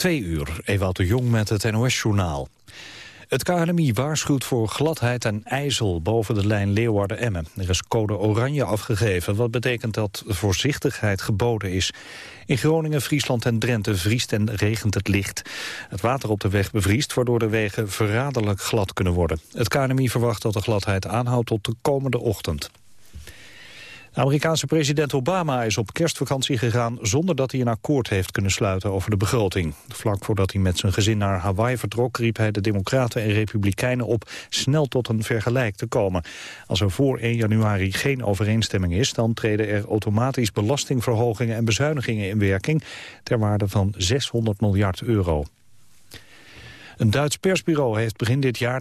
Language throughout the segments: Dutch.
Twee uur, Ewout de Jong met het NOS-journaal. Het KNMI waarschuwt voor gladheid en ijzel boven de lijn Leeuwarden-Emmen. Er is code oranje afgegeven, wat betekent dat voorzichtigheid geboden is. In Groningen, Friesland en Drenthe vriest en regent het licht. Het water op de weg bevriest, waardoor de wegen verraderlijk glad kunnen worden. Het KNMI verwacht dat de gladheid aanhoudt tot de komende ochtend. Amerikaanse president Obama is op kerstvakantie gegaan zonder dat hij een akkoord heeft kunnen sluiten over de begroting. Vlak voordat hij met zijn gezin naar Hawaii vertrok riep hij de democraten en republikeinen op snel tot een vergelijk te komen. Als er voor 1 januari geen overeenstemming is, dan treden er automatisch belastingverhogingen en bezuinigingen in werking ter waarde van 600 miljard euro. Een Duits persbureau heeft begin dit jaar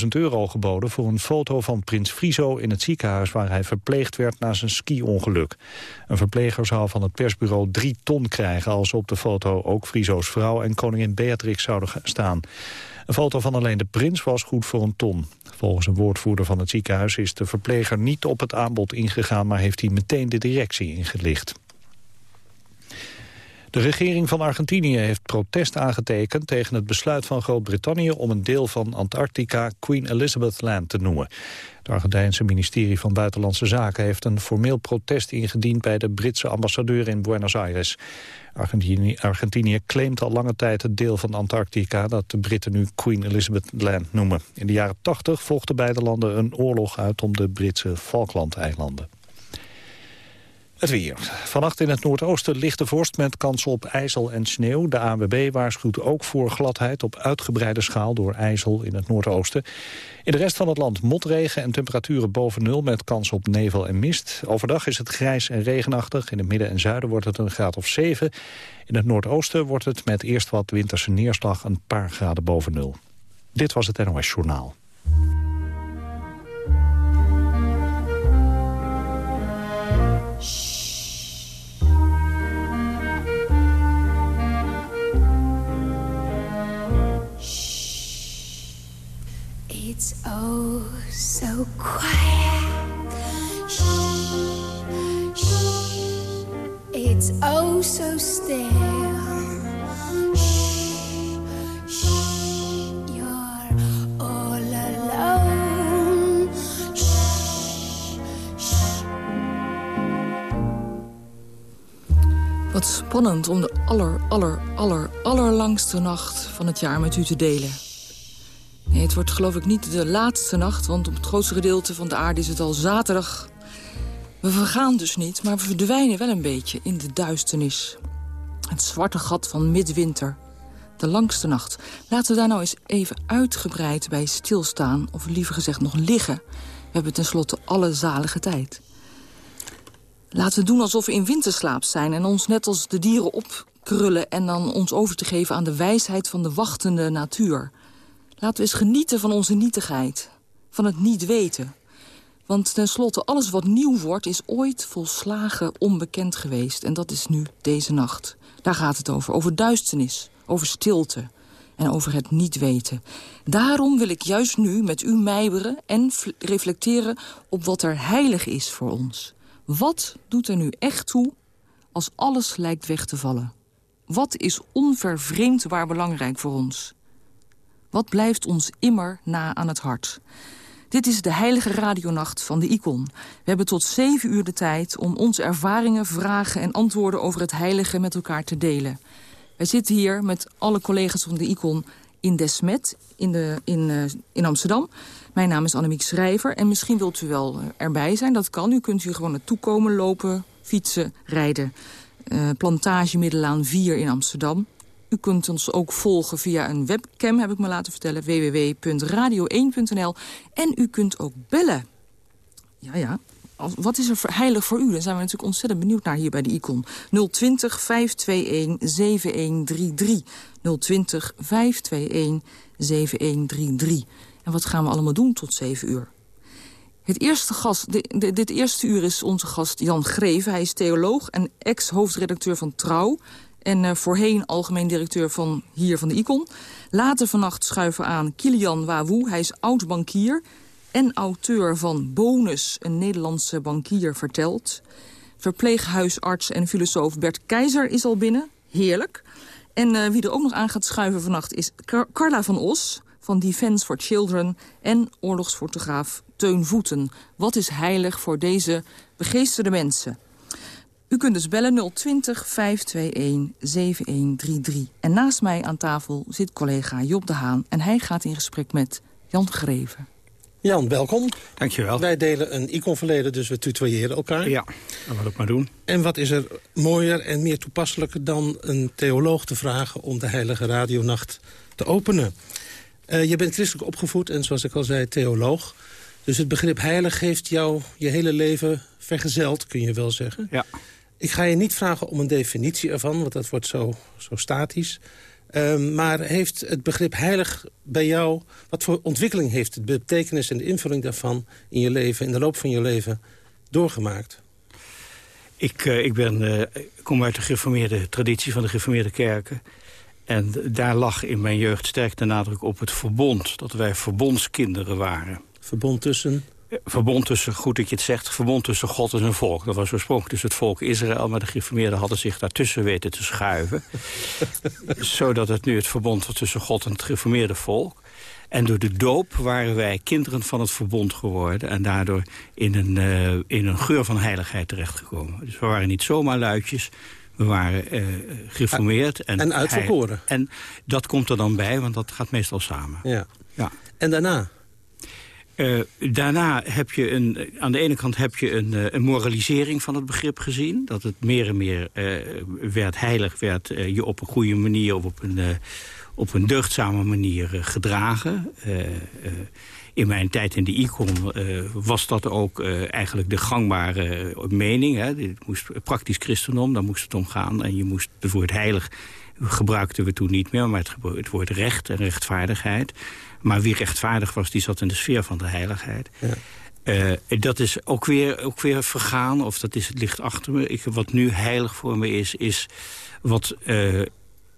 300.000 euro geboden... voor een foto van prins Friso in het ziekenhuis... waar hij verpleegd werd na zijn ski-ongeluk. Een verpleger zou van het persbureau drie ton krijgen... als op de foto ook Friso's vrouw en koningin Beatrix zouden staan. Een foto van alleen de prins was goed voor een ton. Volgens een woordvoerder van het ziekenhuis is de verpleger niet op het aanbod ingegaan... maar heeft hij meteen de directie ingelicht. De regering van Argentinië heeft protest aangetekend tegen het besluit van Groot-Brittannië om een deel van Antarctica Queen Elizabeth Land te noemen. Het Argentijnse ministerie van Buitenlandse Zaken heeft een formeel protest ingediend bij de Britse ambassadeur in Buenos Aires. Argentinië, claimt al lange tijd het deel van Antarctica dat de Britten nu Queen Elizabeth Land noemen. In de jaren 80 vochten beide landen een oorlog uit om de Britse Falklandeilanden. Het weer. Vannacht in het noordoosten lichte vorst met kans op ijzel en sneeuw. De ANWB waarschuwt ook voor gladheid op uitgebreide schaal door ijzel in het noordoosten. In de rest van het land motregen en temperaturen boven nul met kans op nevel en mist. Overdag is het grijs en regenachtig. In het midden en zuiden wordt het een graad of 7. In het noordoosten wordt het met eerst wat winterse neerslag een paar graden boven nul. Dit was het NOS Journaal. It's. Wat spannend om de aller, aller, aller, allerlangste nacht van het jaar met u te delen. Nee, het wordt geloof ik niet de laatste nacht, want op het grootste gedeelte van de aarde is het al zaterdag. We vergaan dus niet, maar we verdwijnen wel een beetje in de duisternis. Het zwarte gat van midwinter. De langste nacht. Laten we daar nou eens even uitgebreid bij stilstaan, of liever gezegd nog liggen. We hebben tenslotte alle zalige tijd. Laten we doen alsof we in winterslaap zijn en ons net als de dieren opkrullen... en dan ons over te geven aan de wijsheid van de wachtende natuur. Laten we eens genieten van onze nietigheid. Van het niet weten. Want tenslotte, alles wat nieuw wordt is ooit volslagen onbekend geweest. En dat is nu deze nacht. Daar gaat het over. Over duisternis. Over stilte. En over het niet weten. Daarom wil ik juist nu met u mijberen en reflecteren op wat er heilig is voor ons. Wat doet er nu echt toe als alles lijkt weg te vallen? Wat is onvervreemdbaar belangrijk voor ons? Wat blijft ons immer na aan het hart? Dit is de heilige radionacht van de Icon. We hebben tot zeven uur de tijd om onze ervaringen, vragen en antwoorden over het heilige met elkaar te delen. Wij zitten hier met alle collega's van de Icon in Desmet in, de, in, uh, in Amsterdam. Mijn naam is Annemiek Schrijver en misschien wilt u wel erbij zijn. Dat kan. U kunt hier gewoon naartoe komen, lopen, fietsen, rijden. Uh, Plantage Middelaan 4 in Amsterdam. U kunt ons ook volgen via een webcam, heb ik me laten vertellen, www.radio1.nl. En u kunt ook bellen. Ja, ja. Wat is er heilig voor u? Dan zijn we natuurlijk ontzettend benieuwd naar hier bij de Icon. 020 521 7133. 020 521 7133. En wat gaan we allemaal doen tot 7 uur? Het eerste gast, dit eerste uur is onze gast Jan Greven. Hij is theoloog en ex-hoofdredacteur van Trouw en uh, voorheen algemeen directeur van hier van de Icon. Later vannacht schuiven aan Kilian Wawoe. Hij is oud-bankier en auteur van Bonus, een Nederlandse bankier vertelt. Verpleeghuisarts en filosoof Bert Keizer is al binnen. Heerlijk. En uh, wie er ook nog aan gaat schuiven vannacht is Car Carla van Os van Defense for Children... en oorlogsfotograaf Teun Voeten. Wat is heilig voor deze begeesterde mensen? U kunt dus bellen 020 521 7133. En naast mij aan tafel zit collega Job de Haan... en hij gaat in gesprek met Jan Greven. Jan, welkom. Dankjewel. Wij delen een icon-verleden, dus we tutoyeren elkaar. Ja, dan we dat maar doen. En wat is er mooier en meer toepasselijker dan een theoloog te vragen... om de heilige radionacht te openen? Uh, je bent christelijk opgevoed en zoals ik al zei, theoloog. Dus het begrip heilig heeft jou je hele leven vergezeld, kun je wel zeggen. Ja. Ik ga je niet vragen om een definitie ervan, want dat wordt zo, zo statisch. Uh, maar heeft het begrip heilig bij jou... wat voor ontwikkeling heeft het betekenis en de invulling daarvan... in je leven, in de loop van je leven, doorgemaakt? Ik, uh, ik ben, uh, kom uit de gereformeerde traditie van de gereformeerde kerken. En daar lag in mijn jeugd sterk de nadruk op het verbond. Dat wij verbondskinderen waren. Verbond tussen? Verbond tussen, goed dat je het zegt, verbond tussen God en zijn volk. Dat was oorspronkelijk tussen het volk Israël... maar de gereformeerden hadden zich daartussen weten te schuiven. zodat het nu het verbond was tussen God en het gereformeerde volk. En door de doop waren wij kinderen van het verbond geworden... en daardoor in een, uh, in een geur van heiligheid terechtgekomen. Dus we waren niet zomaar luidjes... We waren uh, gereformeerd. En, en uitverkoren. En dat komt er dan bij, want dat gaat meestal samen. Ja. ja. En daarna? Uh, daarna heb je een, aan de ene kant heb je een, uh, een, moralisering van het begrip gezien. Dat het meer en meer uh, werd heilig, werd je op een goede manier... of op een, op een deugdzame manier gedragen. in mijn tijd in de icon was dat ook eigenlijk de gangbare mening. Het moest praktisch christendom, daar moest het om gaan. En je moest het woord heilig gebruikten we toen niet meer... maar het, het woord recht en rechtvaardigheid... Maar wie rechtvaardig was, die zat in de sfeer van de heiligheid. Ja. Uh, dat is ook weer, ook weer vergaan, of dat is het licht achter me. Ik, wat nu heilig voor me is, is wat uh,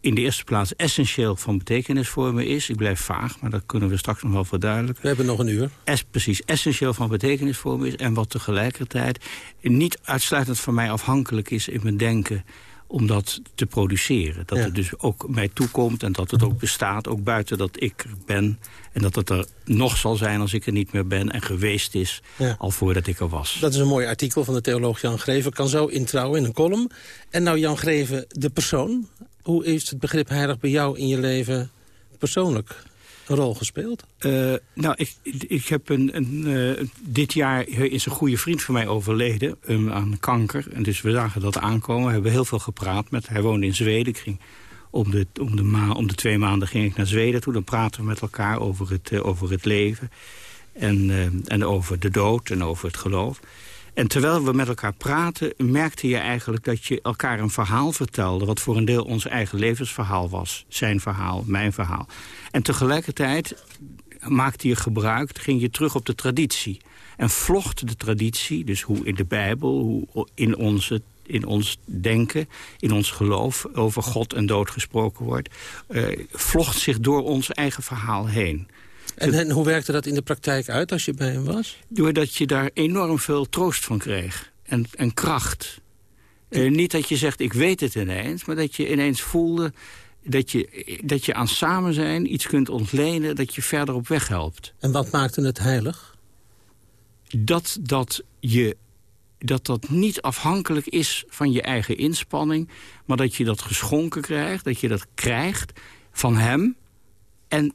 in de eerste plaats essentieel van betekenis voor me is. Ik blijf vaag, maar dat kunnen we straks nog wel verduidelijken. We hebben nog een uur. Es, precies, essentieel van betekenis voor me is. En wat tegelijkertijd niet uitsluitend van mij afhankelijk is in mijn denken om dat te produceren. Dat ja. het dus ook mij toekomt en dat het ook bestaat, ook buiten dat ik er ben. En dat het er nog zal zijn als ik er niet meer ben en geweest is, ja. al voordat ik er was. Dat is een mooi artikel van de theoloog Jan Greven. Kan zo introuwen in een column. En nou Jan Greven, de persoon. Hoe is het begrip heilig bij jou in je leven persoonlijk een rol gespeeld? Uh, nou, ik, ik heb een, een uh, dit jaar is een goede vriend van mij overleden um, aan kanker. En dus we zagen dat aankomen. We hebben heel veel gepraat met Hij woonde in Zweden. Ik ging om, de, om, de ma om de twee maanden ging ik naar Zweden toe. Dan praten we met elkaar over het, uh, over het leven. En, en over de dood en over het geloof. En terwijl we met elkaar praten, merkte je eigenlijk dat je elkaar een verhaal vertelde... wat voor een deel ons eigen levensverhaal was. Zijn verhaal, mijn verhaal. En tegelijkertijd maakte je gebruik, ging je terug op de traditie. En vlocht de traditie, dus hoe in de Bijbel, hoe in, onze, in ons denken... in ons geloof over God en dood gesproken wordt... Uh, vlocht zich door ons eigen verhaal heen. En, en, hoe werkte dat in de praktijk uit als je bij hem was? Doordat je daar enorm veel troost van kreeg. En, en kracht. Uh, niet dat je zegt, ik weet het ineens. Maar dat je ineens voelde dat je, dat je aan samen zijn iets kunt ontlenen... dat je verder op weg helpt. En wat maakte het heilig? Dat dat, je, dat dat niet afhankelijk is van je eigen inspanning... maar dat je dat geschonken krijgt, dat je dat krijgt van hem... en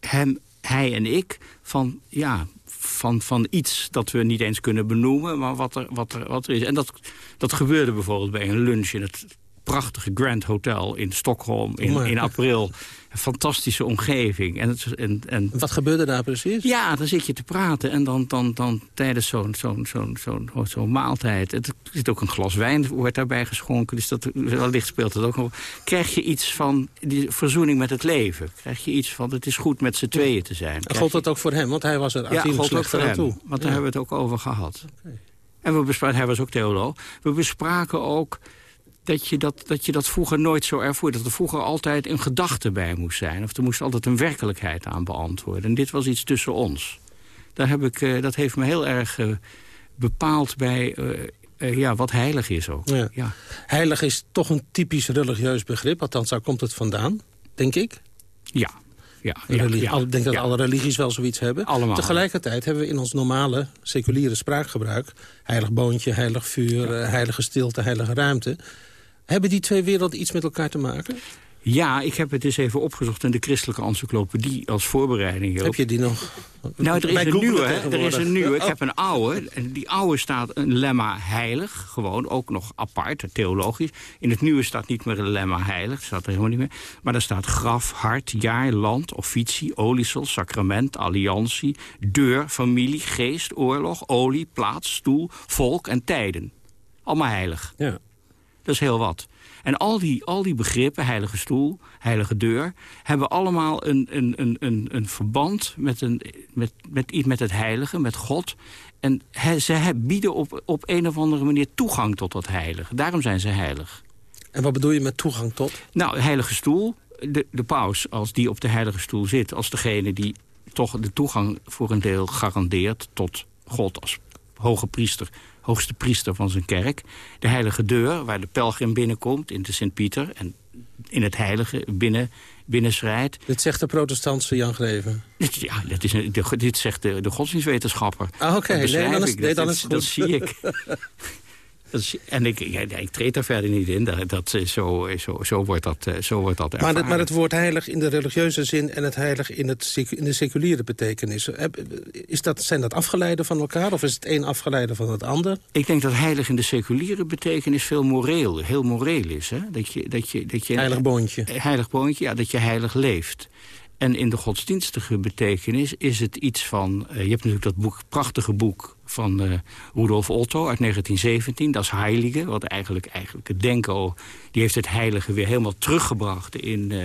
hem hij en ik van, ja, van, van iets dat we niet eens kunnen benoemen... maar wat er, wat er, wat er is. En dat, dat gebeurde bijvoorbeeld bij een lunch in het prachtige Grand Hotel in Stockholm in, in april. Een fantastische omgeving. En, het, en, en, Wat gebeurde daar precies? Ja, dan zit je te praten en dan, dan, dan tijdens zo'n zo'n zo'n zo'n zo'n maaltijd... er zit ook een glas wijn, wordt daarbij geschonken... dus dat, wellicht speelt het ook nog... krijg je iets van die verzoening met het leven. Krijg je iets van, het is goed met z'n tweeën te zijn. En gold dat ook voor hem? Want hij was er ja, gold ook voor hem, toe. want daar ja. hebben we het ook over gehad. Okay. En we bespraken, hij was ook theoloog. We bespraken ook dat je dat, dat je dat vroeger nooit zo ervoer. Dat er vroeger altijd een gedachte bij moest zijn. Of er moest altijd een werkelijkheid aan beantwoorden. En dit was iets tussen ons. Daar heb ik, uh, dat heeft me heel erg uh, bepaald bij, uh, eh, ja, wat heilig is ook. Ja. Ja. Heilig is toch een typisch religieus begrip. Althans, daar komt het vandaan, denk ik. Ja. Ja, Ik denk dat alle religies wel zoiets hebben. Allemaal. Tegelijkertijd hebben we in ons normale, seculiere spraakgebruik... heilig boontje, heilig vuur, eh, heilige stilte, heilige ruimte... Hebben die twee werelden iets met elkaar te maken? Ja, ik heb het eens even opgezocht in de christelijke encyclopedie als voorbereiding hierop. Heb je die nog? Nou, er is, Bij een Google nieuwe, er is een nieuwe. Ik Oh. heb een oude. En die oude staat een lemma heilig. Gewoon ook nog apart, theologisch. In het nieuwe staat niet meer een lemma heilig. staat er helemaal niet meer. Maar daar staat graf, hart, jaar, land, officie, oliesel, sacrament, alliantie, deur, familie, geest, oorlog, olie, plaats, stoel, volk en tijden. Allemaal heilig. Ja. Dat is heel wat. En al die, al die begrippen, heilige stoel, heilige deur... hebben allemaal een, een, een, een, een verband met, een, met, met iets met het heilige, met God. En he- ze bieden op, op een of andere manier toegang tot dat heilige. Daarom zijn ze heilig. En wat bedoel je met toegang tot? Nou, heilige stoel, de, de paus, als die op de heilige stoel zit... als degene die toch de toegang voor een deel garandeert... tot God als hoge priester, hoogste priester van zijn kerk. De heilige deur, waar de pelgrim binnenkomt in de Sint-Pieter... en in het heilige binnen, binnenschrijdt. Dit zegt de protestantse Jan Greven. Ja, dat is een, dit zegt de, de godsdienstwetenschapper. Ah, oké. Dat Nee, Dat- dat, zie ik. En ik, ja, ik treed daar verder niet in. Dat, dat, is zo, zo, zo, wordt dat, eh, zo wordt dat Maar, ervaren. het, maar het woord heilig in de religieuze zin... en het heilig in, het, in de seculiere betekenis... Is dat, zijn dat afgeleiden van elkaar? Of is het een afgeleide van het ander? Ik denk dat heilig in de seculiere betekenis veel moreel, heel moreel is. Hè? Dat je, dat je, dat je, Heilig boontje. Heilig boontje, ja, dat je heilig leeft. En in de godsdienstige betekenis is het iets van... eh, je hebt natuurlijk dat boek, prachtige boek van eh, Rudolf Otto uit 1917. Dat is Heilige, wat eigenlijk, eigenlijk het denken... die heeft het heilige weer helemaal teruggebracht in, eh,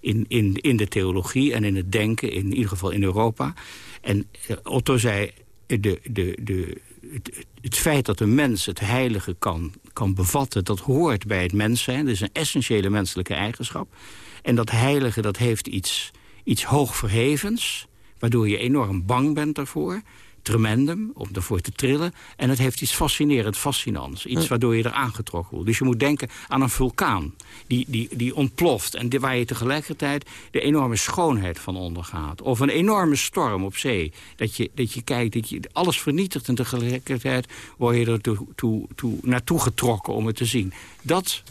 in, in, in de theologie... en in het denken, in ieder geval in Europa. En eh, Otto zei... De, de, de, het, het feit dat een mens het heilige kan, kan bevatten... dat hoort bij het mens zijn. Dat is een essentiële menselijke eigenschap. En dat heilige dat heeft iets, iets hoogverhevens... waardoor je enorm bang bent daarvoor. Tremendum, om daarvoor te trillen. En het heeft iets fascinerend, fascinants. Iets waardoor je er aangetrokken wordt. Dus je moet denken aan een vulkaan die, die, die ontploft... en die- waar je tegelijkertijd de enorme schoonheid van ondergaat. Of een enorme storm op zee. Dat je, dat je kijkt, dat je alles vernietigt... en tegelijkertijd word je er toe, toe, toe, naartoe getrokken om het te zien. Dat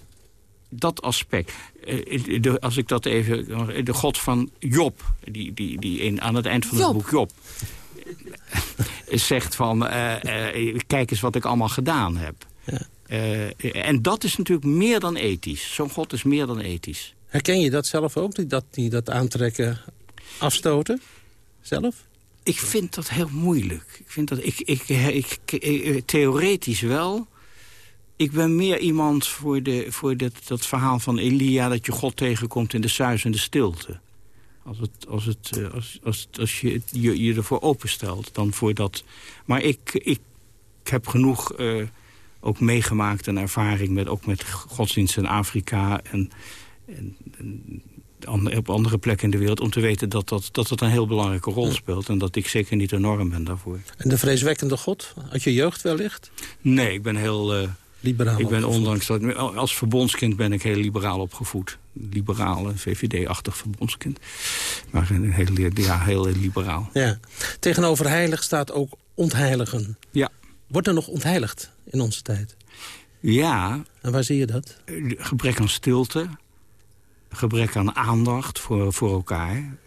dat aspect. Eh, de, als ik dat even... De god van Job, die, die, die in, aan het eind van het boek Job... zegt van, eh, eh, kijk eens wat ik allemaal gedaan heb. Eh, en dat is natuurlijk meer dan ethisch. Zo'n god is meer dan ethisch. Herken je dat zelf ook? Die dat, die dat aantrekken, afstoten? Zelf? Ik vind dat heel moeilijk. Ik vind dat, ik, ik, ik, ik- theoretisch wel. Ik ben meer iemand voor, de, voor dat, dat verhaal van Elia... dat je God tegenkomt in de suizende stilte. Als, het, als, het, eh, als, als, als je, je je ervoor openstelt. Dan voor dat. Maar ik, ik, ik heb genoeg eh, ook meegemaakt en ervaring... Met, ook met godsdienst in Afrika en, en, en op andere plekken in de wereld... om te weten dat dat, dat, dat een heel belangrijke rol speelt... en dat ik zeker niet enorm ben daarvoor. En de vreeswekkende god? Uit je jeugd wellicht? Nee, ik ben heel... eh, Liberaal ik ben opgevoed. ondanks dat... Als verbondskind ben ik heel liberaal opgevoed. Liberaal, een VVD-achtig verbondskind. Maar een heel, ja, heel liberaal. Ja. Tegenover heilig staat ook ontheiligen. Ja. Wordt er nog ontheiligd in onze tijd? Ja, En waar zie je dat? gebrek aan stilte. Gebrek aan aandacht voor, voor elkaar.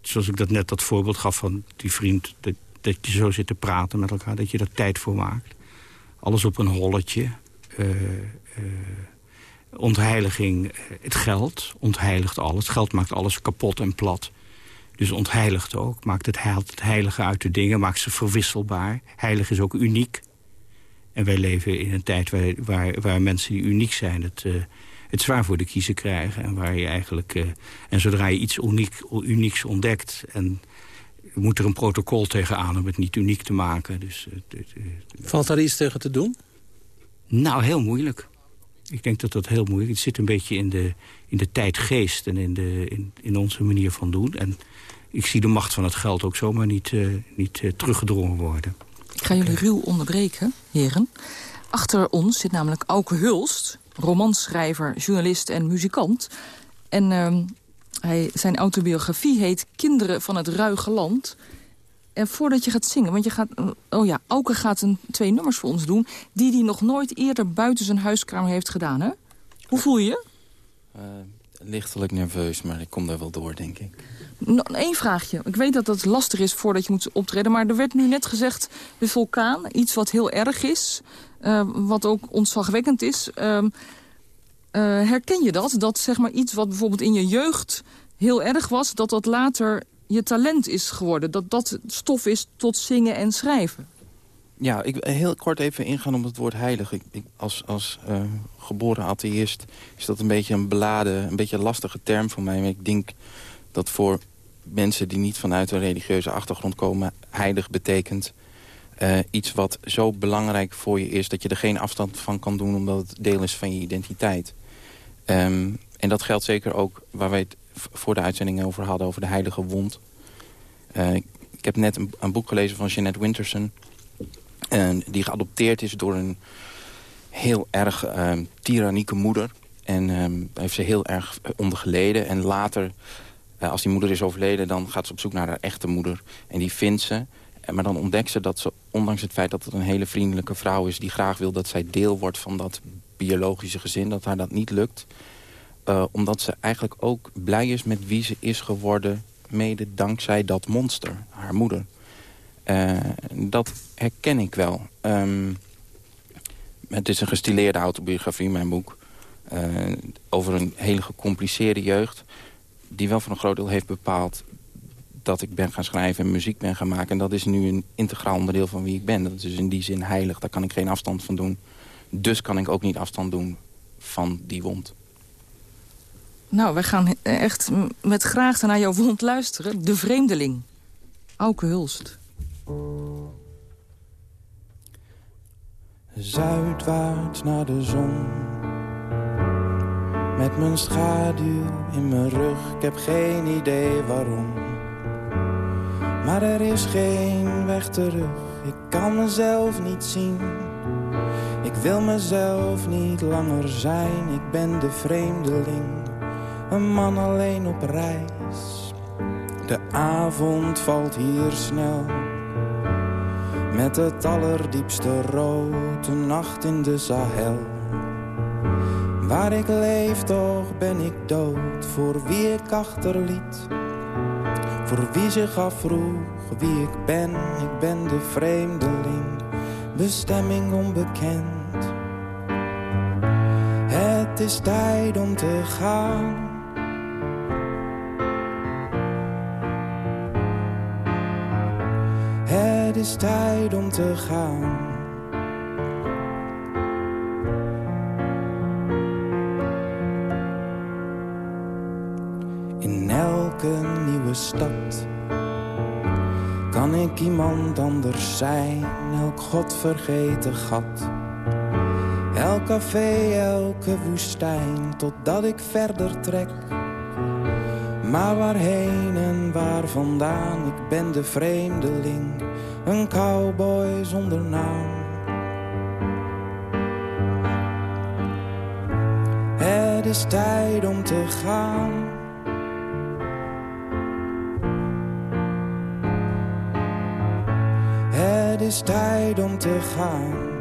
Zoals ik dat net dat voorbeeld gaf van die vriend... Dat, dat je zo zit te praten met elkaar, dat je er tijd voor maakt. Alles op een holletje. Eh, eh, ontheiliging, eh, het geld ontheiligt alles. Geld maakt alles kapot en plat. Dus ontheiligt ook. Maakt het, heil- het heilige uit de dingen. Maakt ze verwisselbaar. Heilig is ook uniek. En wij leven in een tijd waar, waar, waar mensen die uniek zijn... Het, het zwaar voor de kiezer krijgen. En, waar je eigenlijk, en zodra je iets uniek, unieks ontdekt... En, moet er een protocol tegenaan om het niet uniek te maken. Dus, Valt daar iets tegen te doen? Nou, heel moeilijk. Ik denk dat dat heel moeilijk is. Het zit een beetje in de, in de tijdgeest en in, de, in, in onze manier van doen. En ik zie de macht van het geld ook zomaar niet, eh, niet eh, teruggedrongen worden. Ik ga jullie ruw onderbreken, heren. Achter ons zit namelijk Auke Hulst, romanschrijver, journalist en muzikant. En ehm, hij, zijn autobiografie heet Kinderen van het Ruige Land. En voordat je gaat zingen, want je gaat... Oh ja, Auke gaat een, twee nummers voor ons doen... die hij nog nooit eerder buiten zijn huiskamer heeft gedaan, hè? Hoe voel je je? Uh, lichtelijk nerveus, maar ik kom daar wel door, denk ik. Nog één vraagje. Ik weet dat dat lastig is voordat je moet optreden... maar er werd nu net gezegd, de vulkaan, iets wat heel erg is... Uh, wat ook ontzagwekkend is... Uh, herken je dat? Dat zeg maar iets wat bijvoorbeeld in je jeugd heel erg was... dat dat later je talent is geworden. Dat dat stof is tot zingen en schrijven. Ja, ik heel kort even ingaan op het woord heilig. Ik, als als uh, geboren atheïst is dat een beetje een beladen, een beetje een lastige term voor mij. Maar ik denk dat voor mensen die niet vanuit een religieuze achtergrond komen... heilig betekent uh, iets wat zo belangrijk voor je is... dat je er geen afstand van kan doen omdat het deel is van je identiteit. Um, en dat geldt zeker ook waar wij het voor de uitzending over hadden... over de heilige wond. Uh, ik heb net een, een, boek gelezen van Jeanette Winterson... Die geadopteerd is door een heel erg uh, tyrannieke moeder. En daar heeft ze heel erg onder geleden. En later, uh, als die moeder is overleden... dan gaat ze op zoek naar haar echte moeder. En die vindt ze. Maar dan ontdekt ze dat ze, ondanks het feit dat het een hele vriendelijke vrouw is... die graag wil dat zij deel wordt van dat biologische gezin... dat haar dat niet lukt. Uh, omdat ze eigenlijk ook blij is met wie ze is geworden... mede dankzij dat monster, haar moeder. Uh, dat herken ik wel. Um, het is een gestileerde autobiografie, mijn boek. Uh, over een hele gecompliceerde jeugd... die wel voor een groot deel heeft bepaald dat ik ben gaan schrijven en muziek ben gaan maken. En dat is nu een integraal onderdeel van wie ik ben. Dat is in die zin heilig, daar kan ik geen afstand van doen. Dus kan ik ook niet afstand doen van die wond. Nou, wij gaan echt met graagte naar jouw wond luisteren. De Vreemdeling. Auke Hulst. Zuidwaarts naar de zon. Met mijn schaduw in mijn rug, ik heb geen idee waarom. Maar er is geen weg terug, ik kan mezelf niet zien. Ik wil mezelf niet langer zijn, ik ben de vreemdeling. Een man alleen op reis. De avond valt hier snel. Met het allerdiepste rood, een nacht in de Sahel. Waar ik leef, toch ben ik dood, voor wie ik achterliet. Voor wie zich afvroeg wie ik ben, ik ben de vreemdeling, bestemming onbekend. Het is tijd om te gaan. Het is tijd om te gaan. In elke nieuwe stad kan ik iemand anders zijn, elk godvergeten gat. Elk café, elke woestijn, totdat ik verder trek. Maar waarheen en waar vandaan, ik ben de vreemdeling, een cowboy zonder naam. Het is tijd om te gaan. Het is tijd om te gaan.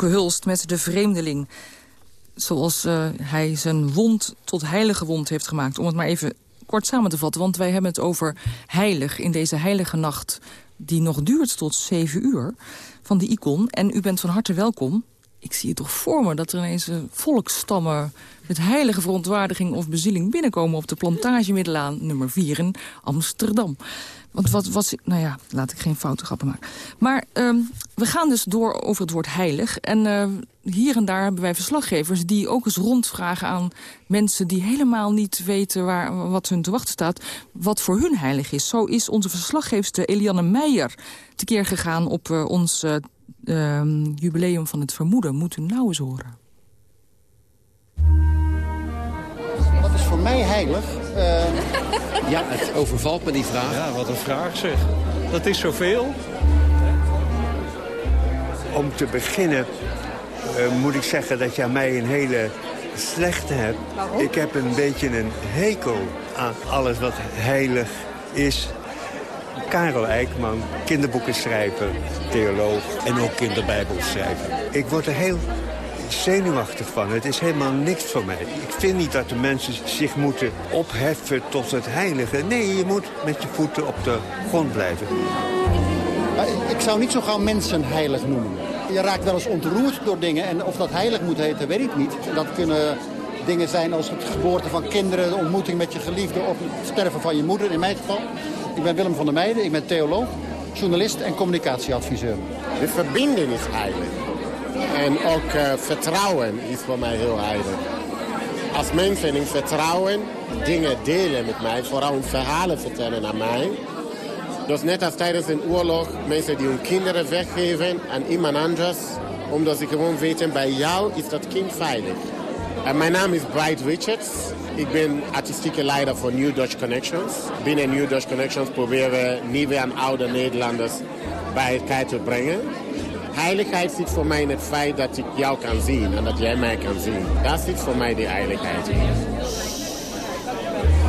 Auke met De Vreemdeling. Zoals uh, hij zijn wond tot heilige wond heeft gemaakt. Om het maar even kort samen te vatten. Want wij hebben het over heilig in deze heilige nacht... die nog duurt tot zeven uur van de icon. En u bent van harte welkom ik zie het toch voor me dat er ineens een volksstammen... met heilige verontwaardiging of bezieling binnenkomen... op de plantage Middelaan nummer 4 in Amsterdam. Want wat was... Nou ja, laat ik geen foute grappen maken. Maar uh, we gaan dus door over het woord heilig. En uh, hier en daar hebben wij verslaggevers die ook eens rondvragen aan mensen... die helemaal niet weten waar, wat hun te wachten staat, wat voor hun heilig is. Zo is onze verslaggeefster Eliane Meijer tekeer gegaan op uh, ons uh, jubileum van het vermoeden. Moet u nou eens horen. Mij heilig? Uh... Ja, het overvalt me die vraag. Ja, wat een vraag zeg. Dat is zoveel. Om te beginnen uh, moet ik zeggen dat je aan mij een hele slechte hebt. Waarom? Ik heb een beetje een hekel aan alles wat heilig is. Karel Eijkman, kinderboekenschrijver, theoloog. En ook kinderbijbels schrijven. Ik word er heel zenuwachtig van. Het is helemaal niks voor mij. Ik vind niet dat de mensen zich moeten opheffen tot het heilige. Nee, je moet met je voeten op de grond blijven. Ik zou niet zo gauw mensen heilig noemen. Je raakt wel eens ontroerd door dingen. En of dat heilig moet heten, weet ik niet. Dat kunnen dingen zijn als het geboorte van kinderen... de ontmoeting met je geliefde of het sterven van je moeder, in mijn geval. Ik ben Willem van der Meijden, ik ben theoloog, journalist en communicatieadviseur. De verbinding is heilig. En ook uh, vertrouwen is voor mij heel heilig. Als mensen in vertrouwen dingen delen met mij, vooral hun verhalen vertellen aan mij. Dus net als tijdens een oorlog, mensen die hun kinderen weggeven aan iemand anders, omdat ze gewoon weten, bij jou is dat kind veilig. En mijn naam is Bright Richards. Ik ben artistieke leider voor New Dutch Connections. Binnen New Dutch Connections proberen we nieuwe en oude Nederlanders bij elkaar te brengen. Heiligheid zit voor mij in het feit dat ik jou kan zien en dat jij mij kan zien. Daar zit voor mij die heiligheid in.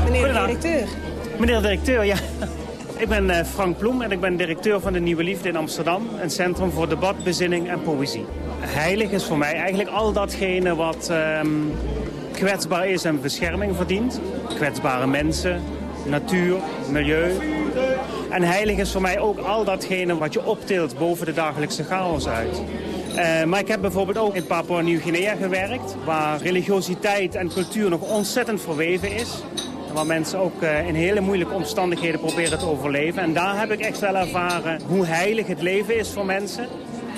Meneer de directeur. Meneer de directeur, ja. Ik ben uh, Frank Bloem en ik ben directeur van de Nieuwe Liefde in Amsterdam. Een centrum voor debat, bezinning en poëzie. Heilig is voor mij eigenlijk al datgene wat um, kwetsbaar is en bescherming verdient. Kwetsbare mensen, natuur, milieu. En heilig is voor mij ook al datgene wat je optilt boven de dagelijkse chaos uit. Uh, maar ik heb bijvoorbeeld ook in Papua Nieuw-Guinea gewerkt... waar religiositeit en cultuur nog ontzettend verweven is. En waar mensen ook uh, in hele moeilijke omstandigheden proberen te overleven. En daar heb ik echt wel ervaren hoe heilig het leven is voor mensen.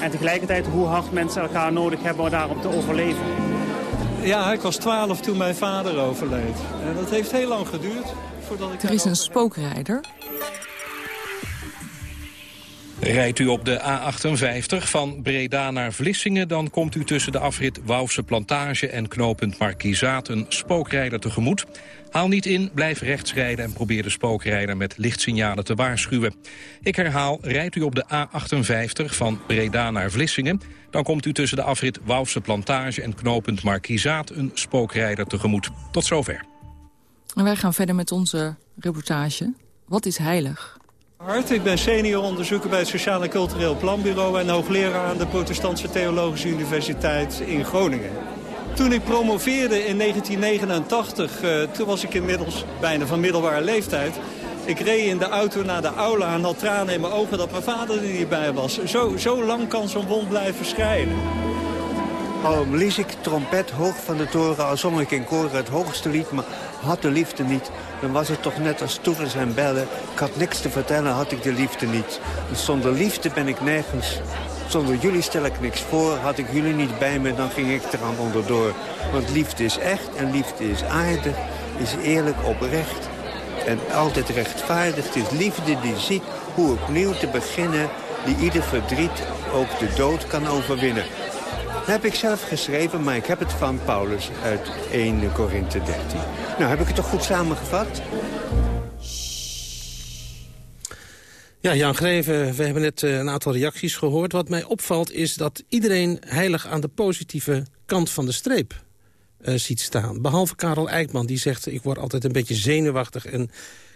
En tegelijkertijd hoe hard mensen elkaar nodig hebben daarom te overleven. Ja, ik was twaalf toen mijn vader overleed. En dat heeft heel lang geduurd. Voordat ik er is een spookrijder. Rijdt u op de A58 van Breda naar Vlissingen... dan komt u tussen de afrit Wouwse Plantage en knooppunt Markizaat... een spookrijder tegemoet. Haal niet in, blijf rechts rijden en probeer de spookrijder met lichtsignalen te waarschuwen. Ik herhaal, rijdt u op de A58 van Breda naar Vlissingen... dan komt u tussen de afrit Wouwse Plantage en knooppunt Markizaat... een spookrijder tegemoet. Tot zover. En wij gaan verder met onze reportage. Wat is heilig? Hart, ik ben senior onderzoeker bij het Sociaal en Cultureel Planbureau... en hoogleraar aan de Protestantse Theologische Universiteit in Groningen. Toen ik promoveerde in 1989, uh, toen was ik inmiddels bijna van middelbare leeftijd... Ik reed in de auto naar de aula en had tranen in mijn ogen dat mijn vader er niet bij was. Zo, zo lang kan zo'n wond blijven schrijnen. Al blies ik trompet hoog van de toren, al zong ik in koren het hoogste lied... maar had de liefde niet, dan was het toch net als toeters en bellen. Ik had niks te vertellen, had ik de liefde niet. Zonder liefde ben ik nergens. Zonder jullie stel ik niks voor. Had ik jullie niet bij me, dan ging ik eraan onderdoor. Want liefde is echt en liefde is aardig, is eerlijk, oprecht... en altijd rechtvaardig. Het is liefde die ziet hoe opnieuw te beginnen... die ieder verdriet ook de dood kan overwinnen. Dat heb ik zelf geschreven, maar ik heb het van Paulus uit 1 Korinthe 13. Nou, heb ik het toch goed samengevat? Ja, Jan Greven, we hebben net een aantal reacties gehoord. Wat mij opvalt is dat iedereen heilig aan de positieve kant van de streep uh, ziet staan. Behalve Karel Eijkman, die zegt... ik word altijd een beetje zenuwachtig en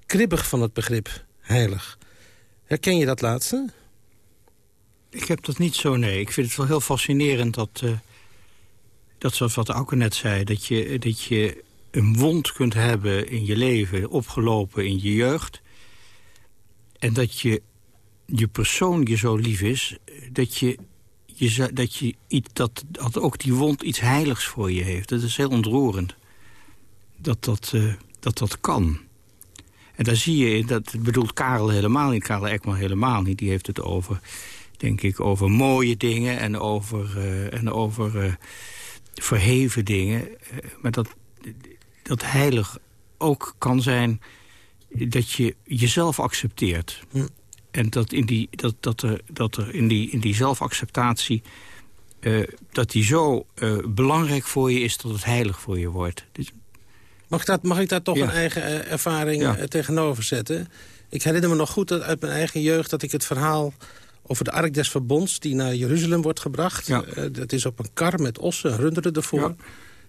kribbig van het begrip heilig. Herken je dat laatste? Ik heb dat niet zo, nee. Ik vind het wel heel fascinerend dat... Uh, dat zoals wat Auke net zei, dat je, dat je een wond kunt hebben in je leven... opgelopen in je jeugd... en dat je, je persoon je zo lief is... dat je je, dat, je dat, dat ook die wond iets heiligs voor je heeft. Dat is heel ontroerend. Dat dat, eh, dat, dat kan. En daar zie je, dat bedoelt Karel helemaal niet, Karel Ekman helemaal niet. Die heeft het over, denk ik, over mooie dingen en over, eh, en over eh, verheven dingen. Eh, maar dat, dat heilig ook kan zijn dat je jezelf accepteert. En dat, in die, dat, dat er, dat er in, die, in die zelfacceptatie... dat die zo belangrijk voor je is dat het heilig voor je wordt. Dus, Mag, ik dat, mag ik daar toch Ja. een eigen ervaring Ja. tegenover zetten? Ik herinner me nog goed dat uit mijn eigen jeugd... dat ik het verhaal over de Ark des Verbonds... die naar Jeruzalem wordt gebracht. Ja. Eh, dat is op een kar met ossen en runderen ervoor.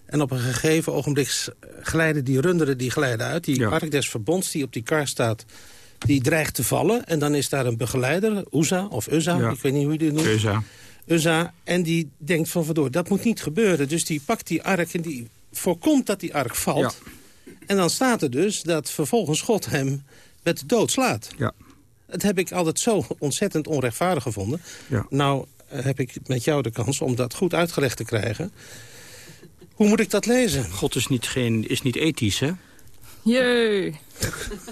En op een gegeven ogenblik glijden die runderen die glijden uit. Die Ark des Verbonds die op die kar staat... die dreigt te vallen. En dan is daar een begeleider, Uza of Uzza, Ja. ik weet niet hoe je die noemt. Uzza, en die denkt van verdoor, dat moet niet gebeuren. Dus die pakt die ark en die voorkomt dat die ark valt. En dan staat er dus dat vervolgens God hem met de dood slaat. Ja. Dat heb ik altijd zo ontzettend onrechtvaardig gevonden. Ja. Nou heb ik met jou de kans om dat goed uitgelegd te krijgen. Hoe moet ik dat lezen? God is niet, geen, is niet ethisch, hè? Jee.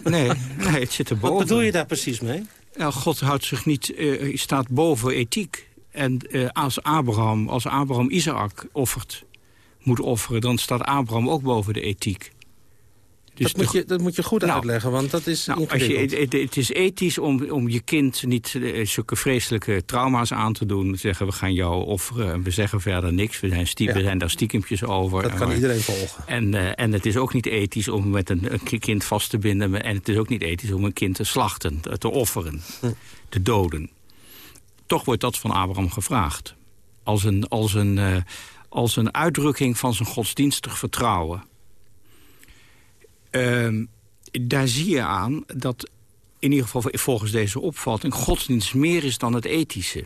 Nee, nee het zit erboven. Wat bedoel je daar precies mee? Nou, God houdt zich niet, eh, staat boven ethiek. En eh, als Abraham, als Abraham Isaac offert, moet offeren... dan staat Abraham ook boven de ethiek. Dat, moet je, dat moet je goed Nou, uitleggen, want dat is Nou, als je, het, is ethisch om, om je kind niet eh, zulke vreselijke trauma's aan te doen. Zeggen, we gaan jou offeren en we zeggen verder niks. We zijn, Ja. we zijn daar stiekempjes over. Dat kan Maar- iedereen volgen. En, eh, en het is ook niet ethisch om met een, een kind vast te binden. En het is ook niet ethisch om een kind te slachten, te, offeren, Hm. te doden. Toch wordt dat van Abraham gevraagd. Als een, als een, eh, als een uitdrukking van zijn godsdienstig vertrouwen. Ehm, daar zie je aan dat, in ieder geval volgens deze opvatting... godsdienst meer is dan het ethische.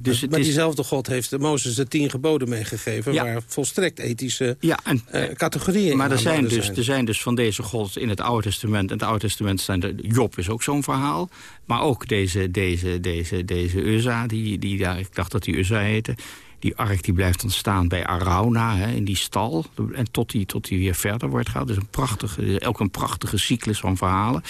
Dus maar is, diezelfde God heeft Mozes de tien geboden meegegeven... Ja. waar volstrekt ethische ja, en, eh, categorieën Maar in er zijn, dus, er zijn dus van deze God in het Oude Testament... en het Oude Testament zijn de, Job is ook zo'n verhaal... maar ook deze, deze, deze, deze Uzza, die, die daar, ik dacht dat die Uzza heette... die ark die blijft dan staan bij Arauna, hè, in die stal... en tot die, tot die weer verder wordt gehaald. Dus een prachtige, ook een prachtige cyclus van verhalen.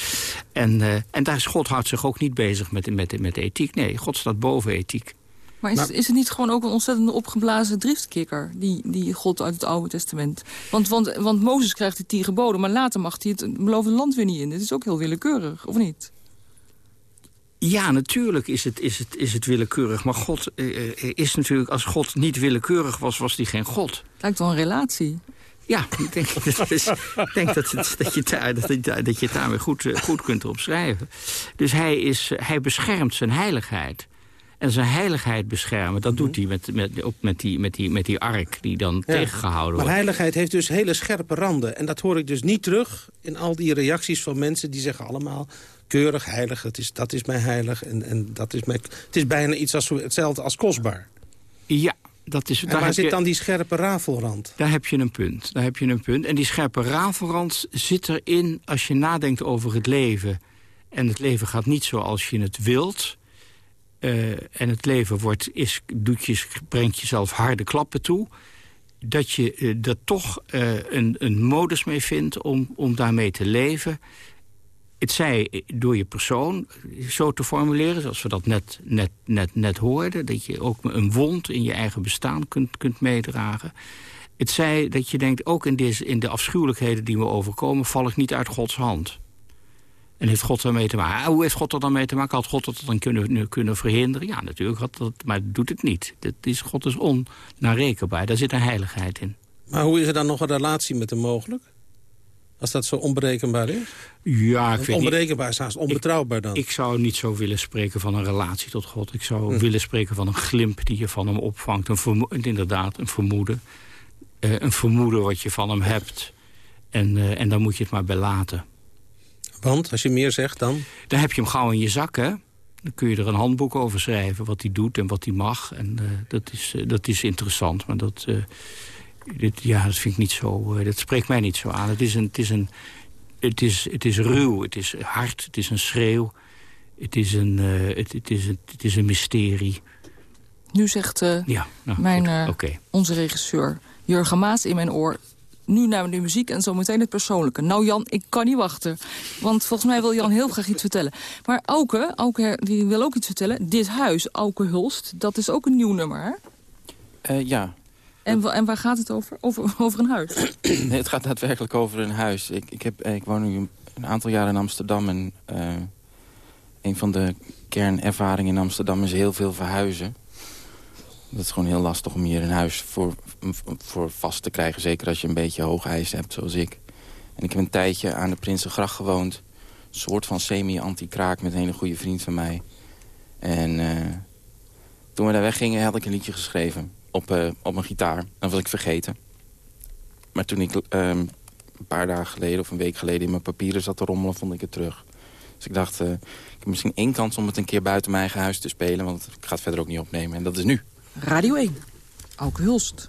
En, eh, en daar is God houdt zich ook niet bezig met, met, met ethiek. Nee, God staat boven ethiek. Maar is, is het niet gewoon ook een ontzettende opgeblazen driftkikker... die, die God uit het Oude Testament? Want, want, want Mozes krijgt de tien geboden... maar later mag hij het beloofde land weer niet in. Dit is ook heel willekeurig, of niet? Ja, natuurlijk is het, is het, is het willekeurig. Maar God eh, eh, is natuurlijk, als God niet willekeurig was, was hij geen God. Het lijkt wel een relatie. Ja, ik denk, dat, is, ik denk dat, het, dat, je, daar, dat, je daar- dat je het daarmee goed, eh, goed kunt opschrijven. Dus hij, is, hij beschermt zijn heiligheid. En zijn heiligheid beschermen, dat doet hij met, met, ook met, die, met, die, met die ark die dan Ja. tegengehouden Maar wordt. heiligheid heeft dus hele scherpe randen. En dat hoor ik dus niet terug in al die reacties van mensen... die zeggen allemaal keurig, heilig, het is, dat is mij heilig. En, en dat is mij, het is bijna iets als, hetzelfde als kostbaar. Ja, dat is... En daar waar zit je- dan die scherpe rafelrand? Daar heb je een punt. Daar heb je een punt. En die scherpe rafelrand zit erin als je nadenkt over het leven. En het leven gaat niet zoals je het wilt. Eh, en het leven wordt, is, doet je, brengt jezelf harde klappen toe. Dat je eh, er toch eh, een, een modus mee vindt om, om daarmee te leven. Het zij door je persoon zo te formuleren, zoals we dat net, net, net, net hoorden. Dat je ook een wond in je eigen bestaan kunt, kunt meedragen. Het zij dat je denkt, ook in, deze, in de afschuwelijkheden die me overkomen... val ik niet uit Gods hand. En heeft God daarmee te maken? Hoe heeft God er dan mee te maken? Had God dat dan kunnen, kunnen verhinderen? Ja, natuurlijk, had dat, maar dat doet het niet. Dat is, God is onnarekenbaar. Daar zit een heiligheid in. Maar hoe is er dan nog een relatie met hem mogelijk? Als dat zo onberekenbaar is? Ja, ik weet niet. onberekenbaar is haast onbetrouwbaar dan. Ik zou niet zo willen spreken van een relatie tot God. Ik zou Hm. willen spreken van een glimp die je van hem opvangt. Een inderdaad, een vermoeden. Eh, een vermoeden wat je van hem hebt. En, eh, en daar moet je het maar bij laten. Want, als je meer zegt dan... Dan heb je hem gauw in je zak, hè? Dan kun je er een handboek over schrijven, wat hij doet en wat hij mag. En eh, dat, is, eh, dat is interessant, maar dat, eh, dit, ja, dat vind ik niet zo... eh, dat spreekt mij niet zo aan. Het is, een, het, is een, het, is, het is ruw, het is hard, het is een schreeuw. Het is een, eh, het, het, is een, het is een mysterie. Nu zegt uh, ja, nou, mijn, uh, onze regisseur Jurgen Maas in mijn oor... nu naar de muziek en zo meteen het persoonlijke. Nou Jan, ik kan niet wachten. Want volgens mij wil Jan heel graag iets vertellen. Maar Auke, Auke die wil ook iets vertellen. Dit huis, Auke Hulst, dat is ook een nieuw nummer, hè? Uh, ja. En, en, waar gaat het over? Over, over een huis? nee, het gaat daadwerkelijk over een huis. Ik, ik, heb, ik woon nu een aantal jaar in Amsterdam. En uh, een van de kernervaringen in Amsterdam is heel veel verhuizen. Dat is gewoon heel lastig om hier een huis voor, voor vast te krijgen. Zeker als je een beetje hoge eisen hebt, zoals ik. En ik heb een tijdje aan de Prinsengracht gewoond. Een soort van semi-anti-kraak met een hele goede vriend van mij. En uh, toen we daar weggingen had ik een liedje geschreven op, uh, op mijn gitaar. Dat was ik vergeten. Maar toen ik um, een paar dagen geleden of een week geleden in mijn papieren zat te rommelen, vond ik het terug. Dus ik dacht, uh, ik heb misschien één kans om het een keer buiten mijn eigen huis te spelen. Want ik ga het verder ook niet opnemen. En dat is nu. Radio 1. Auke Hulst.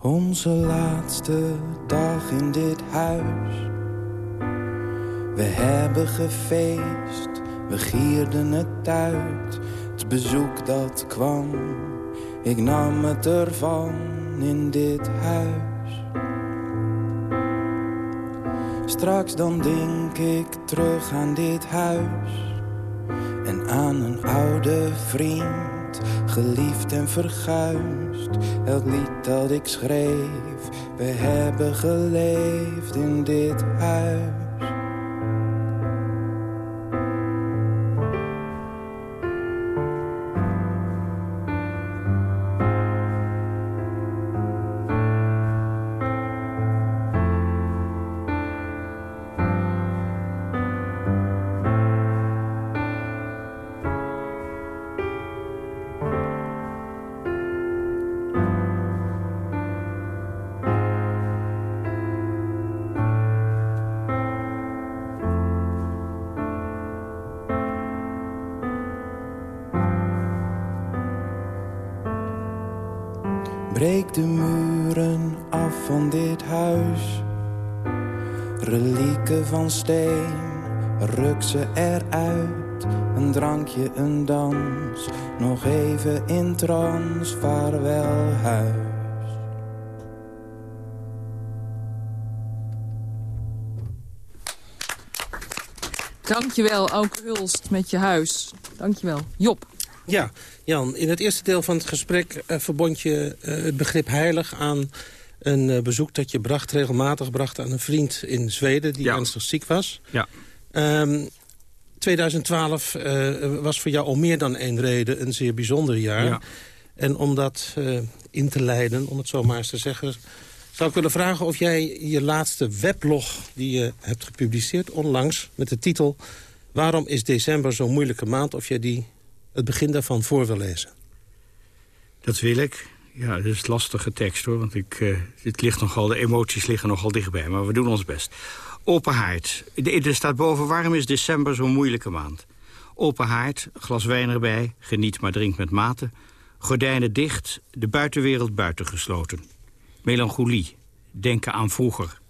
Onze laatste dag in dit huis. We hebben gefeest, we gierden het uit. Het bezoek dat kwam, ik nam het ervan in dit huis. Straks dan denk ik terug aan dit huis en aan een oude vriend, geliefd en verguisd. Elk lied dat ik schreef, we hebben geleefd in dit huis. Breek de muren af van dit huis. Relieken van steen, ruk ze eruit. Een drankje, een dans, nog even in trance, vaarwel huis. Dankjewel, Auke Hulst, met je huis. Dankjewel. Job. Ja, Jan, in het eerste deel van het gesprek uh, verbond je uh, het begrip heilig aan een uh, bezoek dat je bracht, regelmatig bracht aan een vriend in Zweden die Ja. ernstig ziek was. Ja. Ehm, 2012 was voor jou al meer dan één reden een zeer bijzonder jaar. Ja. En om dat in te leiden, om het zo maar eens te zeggen... zou ik willen vragen of jij je laatste weblog die je hebt gepubliceerd onlangs... met de titel Waarom is december zo'n moeilijke maand... of jij die het begin daarvan voor wil lezen. Dat wil ik. Ja, dat is lastige tekst hoor. Want ik, het ligt nogal, de emoties liggen nogal dichtbij. Maar we doen ons best. Open haard. Er staat boven, waarom is december zo'n moeilijke maand? Open haard, glas wijn erbij, geniet maar drink met mate. Gordijnen dicht, de buitenwereld buitengesloten. Melancholie, denken aan vroeger.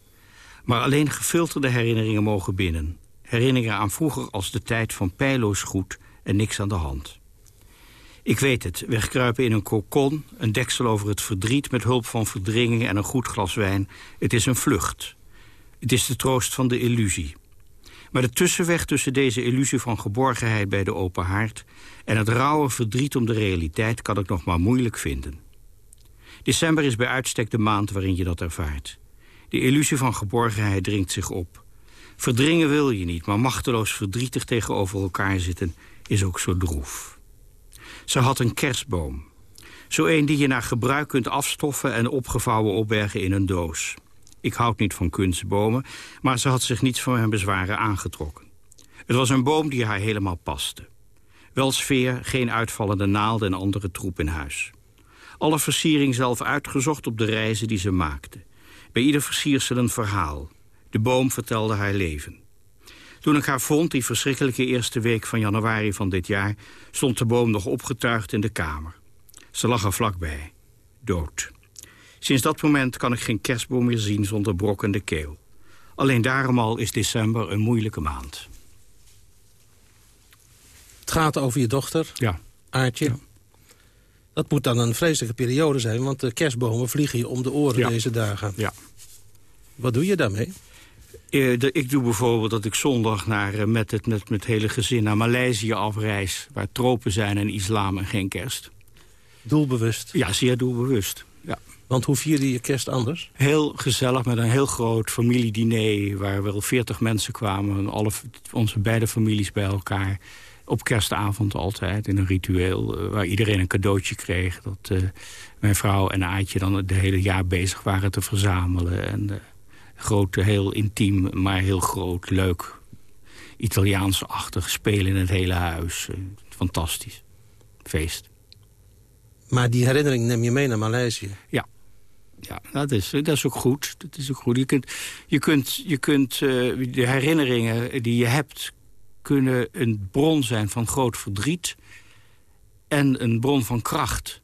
Maar alleen gefilterde herinneringen mogen binnen. Herinneringen aan vroeger als de tijd van pijloos goed en niks aan de hand. Ik weet het, wegkruipen in een kokon, een deksel over het verdriet... met hulp van verdringing en een goed glas wijn. Het is een vlucht. Het is de troost van de illusie. Maar de tussenweg tussen deze illusie van geborgenheid bij de open haard... en het rauwe verdriet om de realiteit kan ik nog maar moeilijk vinden. December is bij uitstek de maand waarin je dat ervaart. De illusie van geborgenheid dringt zich op. Verdringen wil je niet, maar machteloos verdrietig tegenover elkaar zitten is ook zo droef. Ze had een kerstboom. Zo een die je naar gebruik kunt afstoffen en opgevouwen opbergen in een doos. Ik houd niet van kunstbomen, maar ze had zich niets van mijn bezwaren aangetrokken. Het was een boom die haar helemaal paste. Wel sfeer, geen uitvallende naalden en andere troep in huis. Alle versiering zelf uitgezocht op de reizen die ze maakte. Bij ieder versiersel een verhaal. De boom vertelde haar leven. Toen ik haar vond, die verschrikkelijke eerste week van januari van dit jaar... stond de boom nog opgetuigd in de kamer. Ze lag er vlakbij, dood. Sinds dat moment kan ik geen kerstboom meer zien zonder brokkende keel. Alleen daarom al is december een moeilijke maand. gaat over je dochter, Ja. Aartje. Dat moet dan een vreselijke periode zijn, want de kerstbomen vliegen je om de oren Ja. deze dagen. Ja. Wat doe je daarmee? Eh, de- ik doe bijvoorbeeld dat ik zondag naar, eh, met, het, met, met het hele gezin naar Maleisië afreis... waar tropen zijn en islam en geen kerst. Doelbewust? Ja, zeer doelbewust. Ja. Want hoe vierde je kerst anders? Heel gezellig met een heel groot familiediner... waar wel veertig mensen kwamen, alle, onze beide families bij elkaar... op kerstavond altijd, in een ritueel... eh, waar iedereen een cadeautje kreeg. Dat mijn vrouw en Aatje dan het hele jaar bezig waren te verzamelen. En groot, heel intiem, maar heel groot, leuk... Italiaans-achtig spelen in het hele huis. Eh, fantastisch. Feest. Maar die herinnering neem je mee naar Maleisië. Ja. Ja, dat is, dat is ook goed. Dat is ook goed. Je kunt, je kunt, je kunt eh, de herinneringen die je hebt... kunnen een bron zijn van groot verdriet... en een bron van kracht.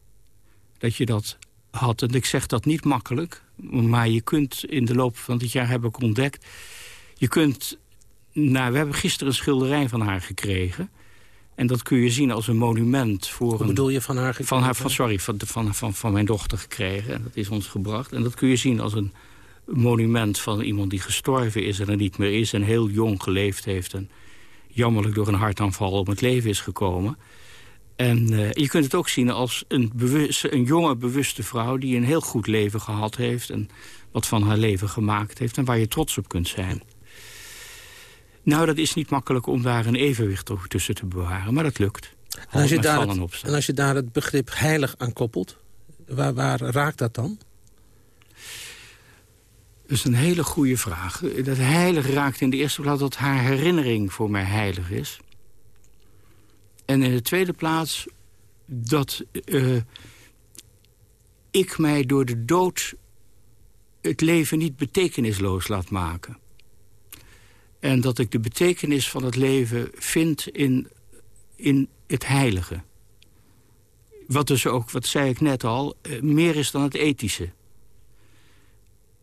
Dat je dat had. En ik zeg dat niet makkelijk... maar je kunt in de loop van dit jaar heb ik ontdekt... je kunt... Nou, we hebben gisteren een schilderij van haar gekregen... En dat kun je zien als een monument voor Hoe een... bedoel je van haar Van haar, gekregen? van, sorry, van, van, van, van mijn dochter gekregen. En dat is ons gebracht. En dat kun je zien als een monument van iemand die gestorven is... en er niet meer is en heel jong geleefd heeft... en jammerlijk door een hartaanval om het leven is gekomen. En eh, je kunt het ook zien als een, een jonge, bewuste vrouw... die een heel goed leven gehad heeft... en wat van haar leven gemaakt heeft... en waar je trots op kunt zijn. Nou, dat is niet makkelijk om daar een evenwicht over tussen te bewaren. Maar dat lukt. En als, je daar het, en als je daar het begrip heilig aan koppelt, waar, waar raakt dat dan? Dat is een hele goede vraag. Dat heilig raakt in de eerste plaats dat haar herinnering voor mij heilig is. En in de tweede plaats dat eh, ik mij door de dood het leven niet betekenisloos laat maken. En dat ik de betekenis van het leven vind in, in het heilige. Wat dus ook, wat zei ik net al, eh, meer is dan het ethische.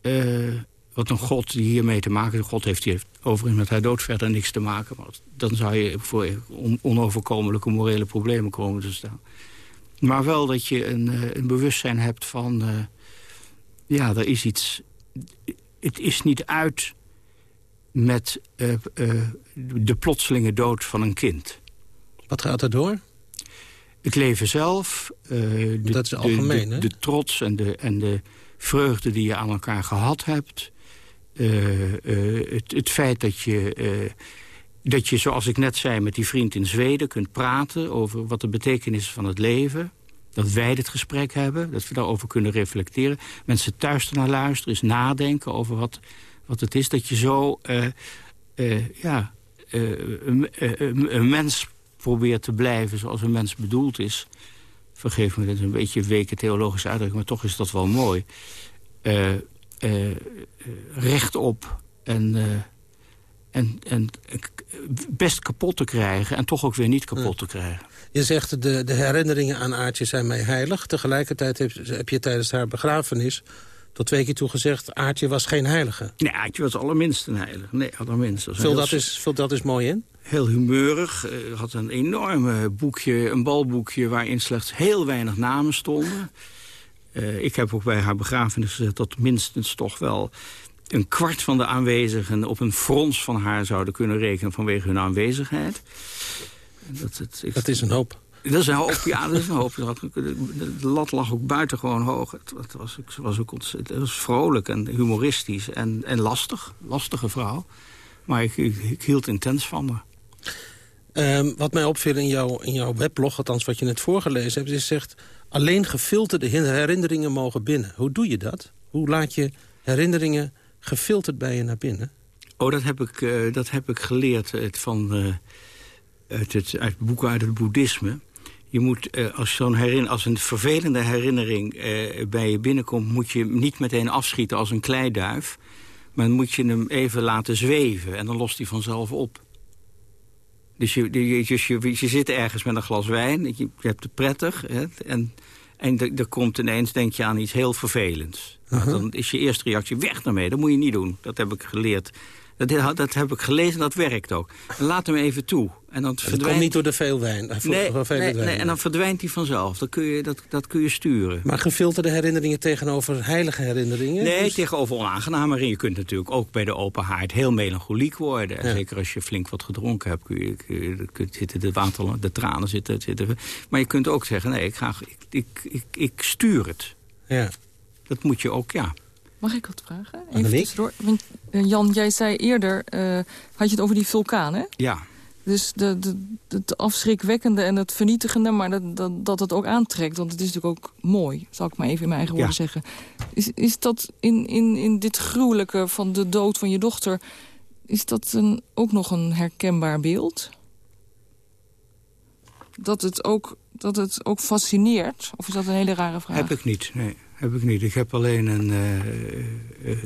Eh, wat een God die hiermee te maken heeft. God heeft hier overigens met haar dood verder niks te maken. Maar dan zou je voor on- onoverkomelijke morele problemen komen te staan. Maar wel dat je een, eh, een bewustzijn hebt van... eh, ja, er is iets... Het is niet uit met eh, de plotselinge dood van een kind. Wat gaat er door? Het leven zelf. de, Dat is de- algemeen, de, hè? de trots en de, en de vreugde die je aan elkaar gehad hebt. Eh, eh, het, het feit dat je, eh, dat je, zoals ik net zei... met die vriend in Zweden kunt praten over wat de betekenis is van het leven. Dat wij dit gesprek hebben, dat we daarover kunnen reflecteren. Mensen thuis ernaar luisteren, eens nadenken over wat, wat het is. Dat je zo ja, een, mens probeert te blijven zoals een mens bedoeld is. Vergeef me, dat is een beetje een weke theologische uitdrukking... maar toch is dat wel mooi. Eh, eh, rechtop en, eh, en, en best kapot te krijgen... en toch ook weer niet kapot te krijgen. Je zegt de, de herinneringen aan Aartje zijn mij heilig. Tegelijkertijd heb, heb je tijdens haar begrafenis tot twee keer toe gezegd... Aartje was geen heilige. Nee, Aartje was allerminst een heilige. Nee, allerminst. Dat Vul dat, is, vul dat is mooi in. heel humeurig. Had een enorm boekje, een balboekje... waarin slechts heel weinig namen stonden. Eh, ik heb ook bij haar begrafenis gezegd dat minstens toch wel... een kwart van de aanwezigen op een frons van haar zouden kunnen rekenen... vanwege hun aanwezigheid. Dat, het, ik- Dat is een hoop. dat is een hoop, ja, dat is een hoop. De, lat lag ook buitengewoon hoog. Het, het was, het was ook ontzettend, was vrolijk en humoristisch en, en lastig. Lastige vrouw. Maar ik, ik, ik hield intens van me. Ehm, wat mij opviel in, jouw in jouw weblog, althans wat je net voorgelezen hebt... is zegt, alleen gefilterde herinneringen mogen binnen. Hoe doe je dat? Hoe laat je herinneringen gefilterd bij je naar binnen? Oh, dat heb ik, eh, dat heb ik geleerd uit, van, eh, uit, het, uit boeken uit het boeddhisme. Je moet, eh, als, zo'n herin, als een vervelende herinnering bij je binnenkomt... moet je hem niet meteen afschieten als een kleiduif. Maar dan moet je hem even laten zweven en dan lost hij vanzelf op. Dus je, je, dus je, je zit ergens met een glas wijn, je, je hebt het prettig... Hè, en, en er komt ineens, denk je aan iets heel vervelends. Nou, Dan is je eerste reactie weg daarmee, dat moet je niet doen. Dat heb ik geleerd Dat, dat heb ik gelezen, dat werkt ook. En laat hem even toe. En dan Het komt niet door de veel wijn. eh, Nee, veel nee, wijn. nee, en dan verdwijnt hij vanzelf. Dat kun je, dat, dat kun je sturen. Maar gefilterde herinneringen tegenover heilige herinneringen? Nee, Dus- tegenover onaangename. Je kunt natuurlijk ook bij de open haard heel melancholiek worden. En Ja. Zeker als je flink wat gedronken hebt, kun je, kun zitten de, water, de tranen zitten, zitten. Maar je kunt ook zeggen, nee, ik, ga, ik, ik, ik, ik stuur het. Ja. Dat moet je ook, ja. Mag ik wat vragen? Even tussendoor. Want, eh, Jan, jij zei eerder, eh, had je het over die vulkaan, hè? Ja. Dus de, de, het afschrikwekkende en het vernietigende, maar dat, dat, dat het ook aantrekt. Want het is natuurlijk ook mooi, zal ik maar even in mijn eigen woorden Ja. zeggen. Is, is dat in, in, in dit gruwelijke van de dood van je dochter... is dat een, ook nog een herkenbaar beeld? Dat het, ook, dat het ook fascineert? Of is dat een hele rare vraag? Heb ik niet, nee. Heb ik niet. Ik heb alleen een... eh, eh,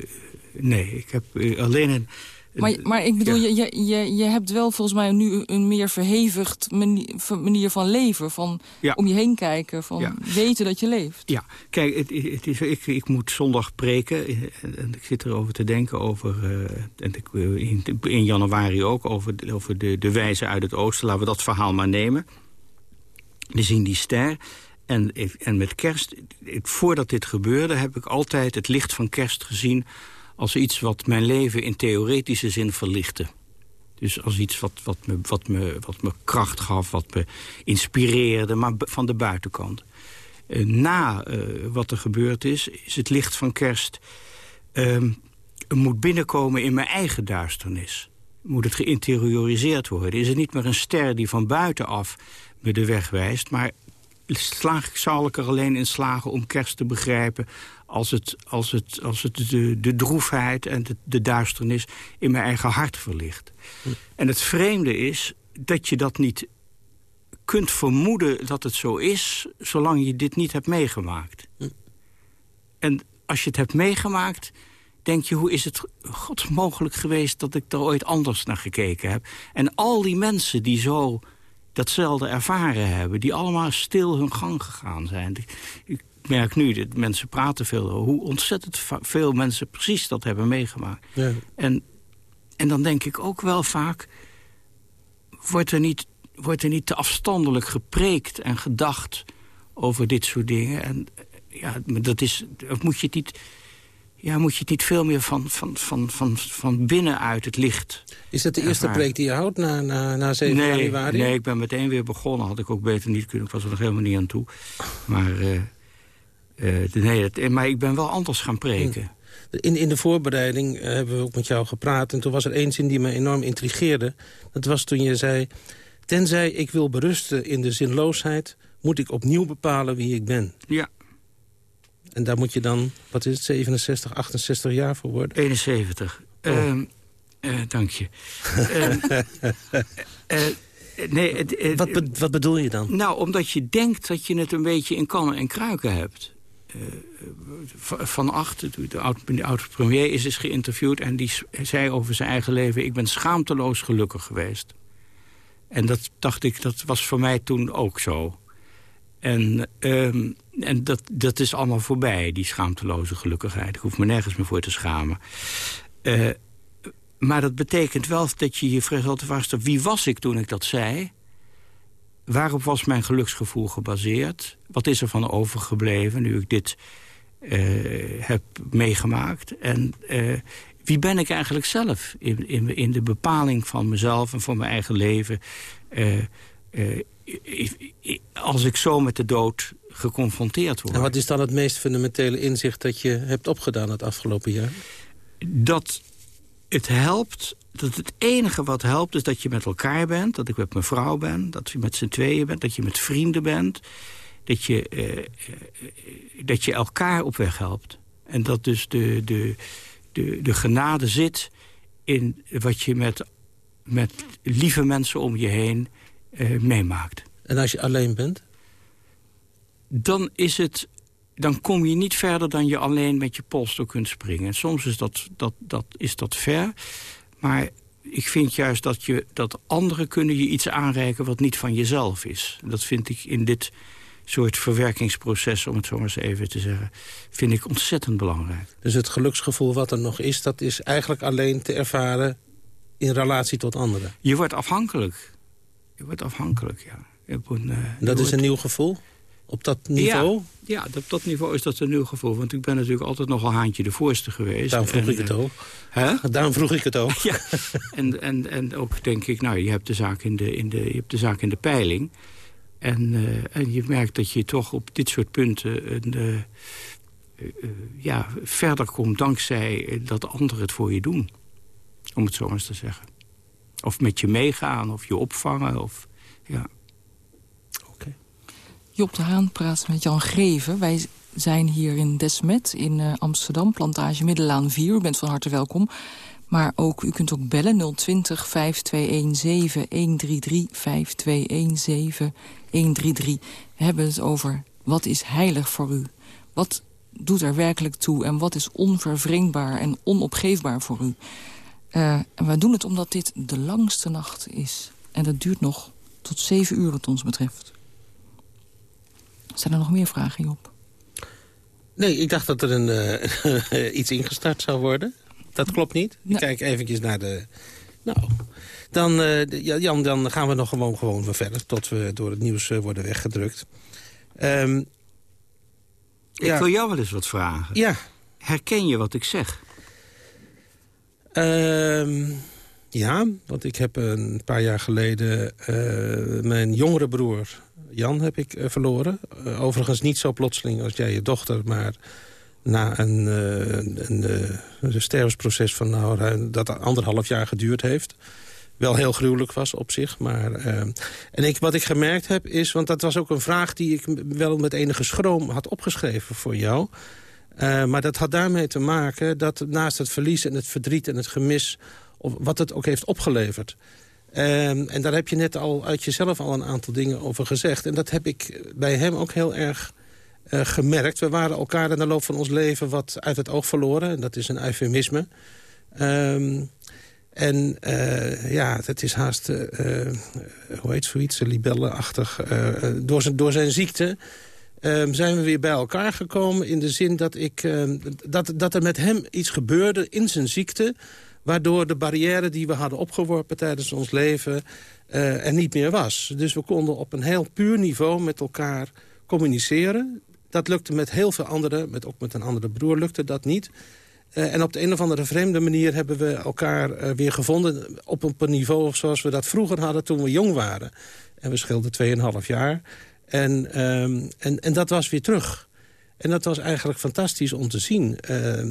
nee, ik heb eh, alleen een... Maar, maar ik bedoel, je, je, je, je hebt wel volgens mij nu een meer verhevigd manier, van leven. Van Ja. om je heen kijken, van Ja. weten dat je leeft. Ja, kijk, het, het is, ik, ik moet zondag preken. En, ik zit erover te denken over... en ik, in, in januari ook, over, over de, de wijze uit het oosten. Laten we dat verhaal maar nemen. We zien die ster. En, en met kerst, voordat dit gebeurde... heb ik altijd het licht van kerst gezien... als iets wat mijn leven in theoretische zin verlichtte. Dus als iets wat, wat, me, wat, me, wat me kracht gaf, wat me inspireerde, maar van de buitenkant. Eh, na eh, wat er gebeurd is, is het licht van kerst... ehm, moet binnenkomen in mijn eigen duisternis. Moet het geïnterioriseerd worden. Is het niet meer een ster die van buitenaf me de weg wijst... maar slaag, zal ik er alleen in slagen om kerst te begrijpen... als het, als het, als het de, de droefheid en de, de duisternis in mijn eigen hart verlicht. En het vreemde is dat je dat niet kunt vermoeden dat het zo is... zolang je dit niet hebt meegemaakt. En als je het hebt meegemaakt, denk je... hoe is het god mogelijk geweest dat ik er ooit anders naar gekeken heb? En al die mensen die zo datzelfde ervaren hebben... die allemaal stil hun gang gegaan zijn. Ik, merk nu, dat mensen praten veel over... hoe ontzettend veel mensen precies dat hebben meegemaakt. Ja. En, en dan denk ik ook wel vaak... wordt er niet, wordt er niet te afstandelijk gepreekt en gedacht over dit soort dingen. En ja, dat is, moet je het niet, ja, moet je het niet veel meer van, van, van, van, van binnenuit het licht Is dat de eerste ervaren? preek die je houdt na, na, na 7 nee, januari? Nee, ik ben meteen weer begonnen. Had ik ook beter niet kunnen. Ik was er nog helemaal niet aan toe. Maar, eh, eh, nee, dat, maar ik ben wel anders gaan preken. In, in de voorbereiding eh, hebben we ook met jou gepraat... en toen was er één zin die me enorm intrigeerde. Dat was toen je zei... tenzij ik wil berusten in de zinloosheid... moet ik opnieuw bepalen wie ik ben. Ja. En daar moet je dan, wat is het, 67, 68 jaar voor worden? 71. Oh. Ehm, eh, dank je. Ehm, eh, eh, nee, het- Wat, be- wat bedoel je dan? Nou, omdat je denkt dat je het een beetje in kannen en kruiken hebt. Van- Acht, de, de oud- oud-premier, is eens geïnterviewd... en die zei over zijn eigen leven... ik ben schaamteloos gelukkig geweest. En dat dacht ik, dat was voor mij toen ook zo. En, ehm, en dat, dat is allemaal voorbij, die schaamteloze gelukkigheid. Ik hoef me nergens meer voor te schamen. Eh, maar dat betekent wel dat je je vraagt altijd afstelt... wie was ik toen ik dat zei? Waarop was mijn geluksgevoel gebaseerd? Wat is er van overgebleven nu ik dit eh, heb meegemaakt? En eh, wie ben ik eigenlijk zelf in, in, in de bepaling van mezelf en van mijn eigen leven? Eh, als ik zo met de dood geconfronteerd word. En wat is dan het meest fundamentele inzicht dat je hebt opgedaan het afgelopen jaar? dat het helpt, dat het enige wat helpt... is dat je met elkaar bent, dat ik met mijn vrouw ben... dat je met z'n tweeën bent, dat je met vrienden bent... dat je, eh, eh, dat je elkaar op weg helpt. En dat dus de, de, de, de genade zit in wat je met, met lieve mensen om je heen eh, meemaakt. En als je alleen bent? dan is het dan kom je niet verder dan je alleen met je polster kunt springen. En soms is dat, dat, dat, is dat ver. Maar ik vind juist dat, je, dat anderen kunnen je iets aanreiken... wat niet van jezelf is. Dat vind ik in dit, soort verwerkingsproces, om het zo maar eens even te zeggen... vind ik ontzettend belangrijk. Dus het geluksgevoel wat er nog is... dat is eigenlijk alleen te ervaren in relatie tot anderen. Je wordt afhankelijk. Je wordt afhankelijk, ja. Je eh, Dat is wordt- een nieuw gevoel? Op dat niveau? Ja, ja, op dat niveau is dat een nieuw gevoel. Want ik ben natuurlijk altijd nogal haantje de voorste geweest. Daarom vroeg En, ik het eh, ook. Hè? Daarom vroeg ik het ook. Ja, en, en, en ook denk ik, nou, je hebt de zaak in de, in de, je hebt de, zaak in de peiling. En, eh, en je merkt dat je toch op dit soort punten een, ja, verder komt... dankzij dat anderen het voor je doen. Om het zo eens te zeggen. Of met je meegaan, of je opvangen. Of, ja. Job de Haan praat met Jan Greven. Wij zijn hier in Desmet in eh, Amsterdam, plantage Middelaan 4. U bent van harte welkom. Maar ook, u kunt ook bellen 020 5217 133 5217 133. We hebben het over wat is heilig voor u? Wat doet er werkelijk toe en wat is onvervreemdbaar en onopgeefbaar voor u? Eh, en we doen het omdat dit de langste nacht is. En dat duurt nog tot zeven uur wat ons betreft. Zijn er nog meer vragen, Job? Nee, ik dacht dat er een, eh, iets ingestart zou worden. Dat klopt niet. Ik kijk eventjes naar de... Nou, dan, eh, Jan, dan gaan we nog gewoon, gewoon weer verder... tot we door het nieuws eh, worden weggedrukt. Ehm, Ik ja. wil jou wel eens wat vragen. Ja. Herken je wat ik zeg? Ehm, ja, want ik heb een paar jaar geleden eh, mijn jongere broer Jan heb ik eh, verloren. Eh, overigens niet zo plotseling als jij je dochter, maar na een, een, van nou, dat anderhalf jaar geduurd heeft. Wel heel gruwelijk was op zich. Maar, en ik, wat ik gemerkt heb is, want dat was ook een vraag die ik wel met enige schroom had opgeschreven voor jou. Eh, maar dat had daarmee te maken dat naast het verlies en het verdriet en het gemis... of wat het ook heeft opgeleverd... Ehm, en daar heb je net al uit jezelf al een aantal dingen over gezegd. En dat heb ik bij hem ook heel erg eh, gemerkt. We waren elkaar in de loop van ons leven wat uit het oog verloren. En dat is een eufemisme. Ehm, en eh, ja, het is haast, hoe heet zoiets, libellenachtig. door, zijn, door zijn ziekte ehm, zijn we weer bij elkaar gekomen... in de zin dat, ik, ehm, dat, dat er met hem iets gebeurde in zijn ziekte... waardoor de barrière die we hadden opgeworpen tijdens ons leven... eh, er niet meer was. Dus we konden op een heel puur niveau met elkaar communiceren. Dat lukte met heel veel anderen, met, ook met een andere broer lukte dat niet... Eh, en op de een of andere vreemde manier hebben we elkaar eh, weer gevonden... op een niveau zoals we dat vroeger hadden toen we jong waren. En we scheelden 2,5 jaar. En, ehm, en, en dat was weer terug. En dat was eigenlijk fantastisch om te zien. Ehm,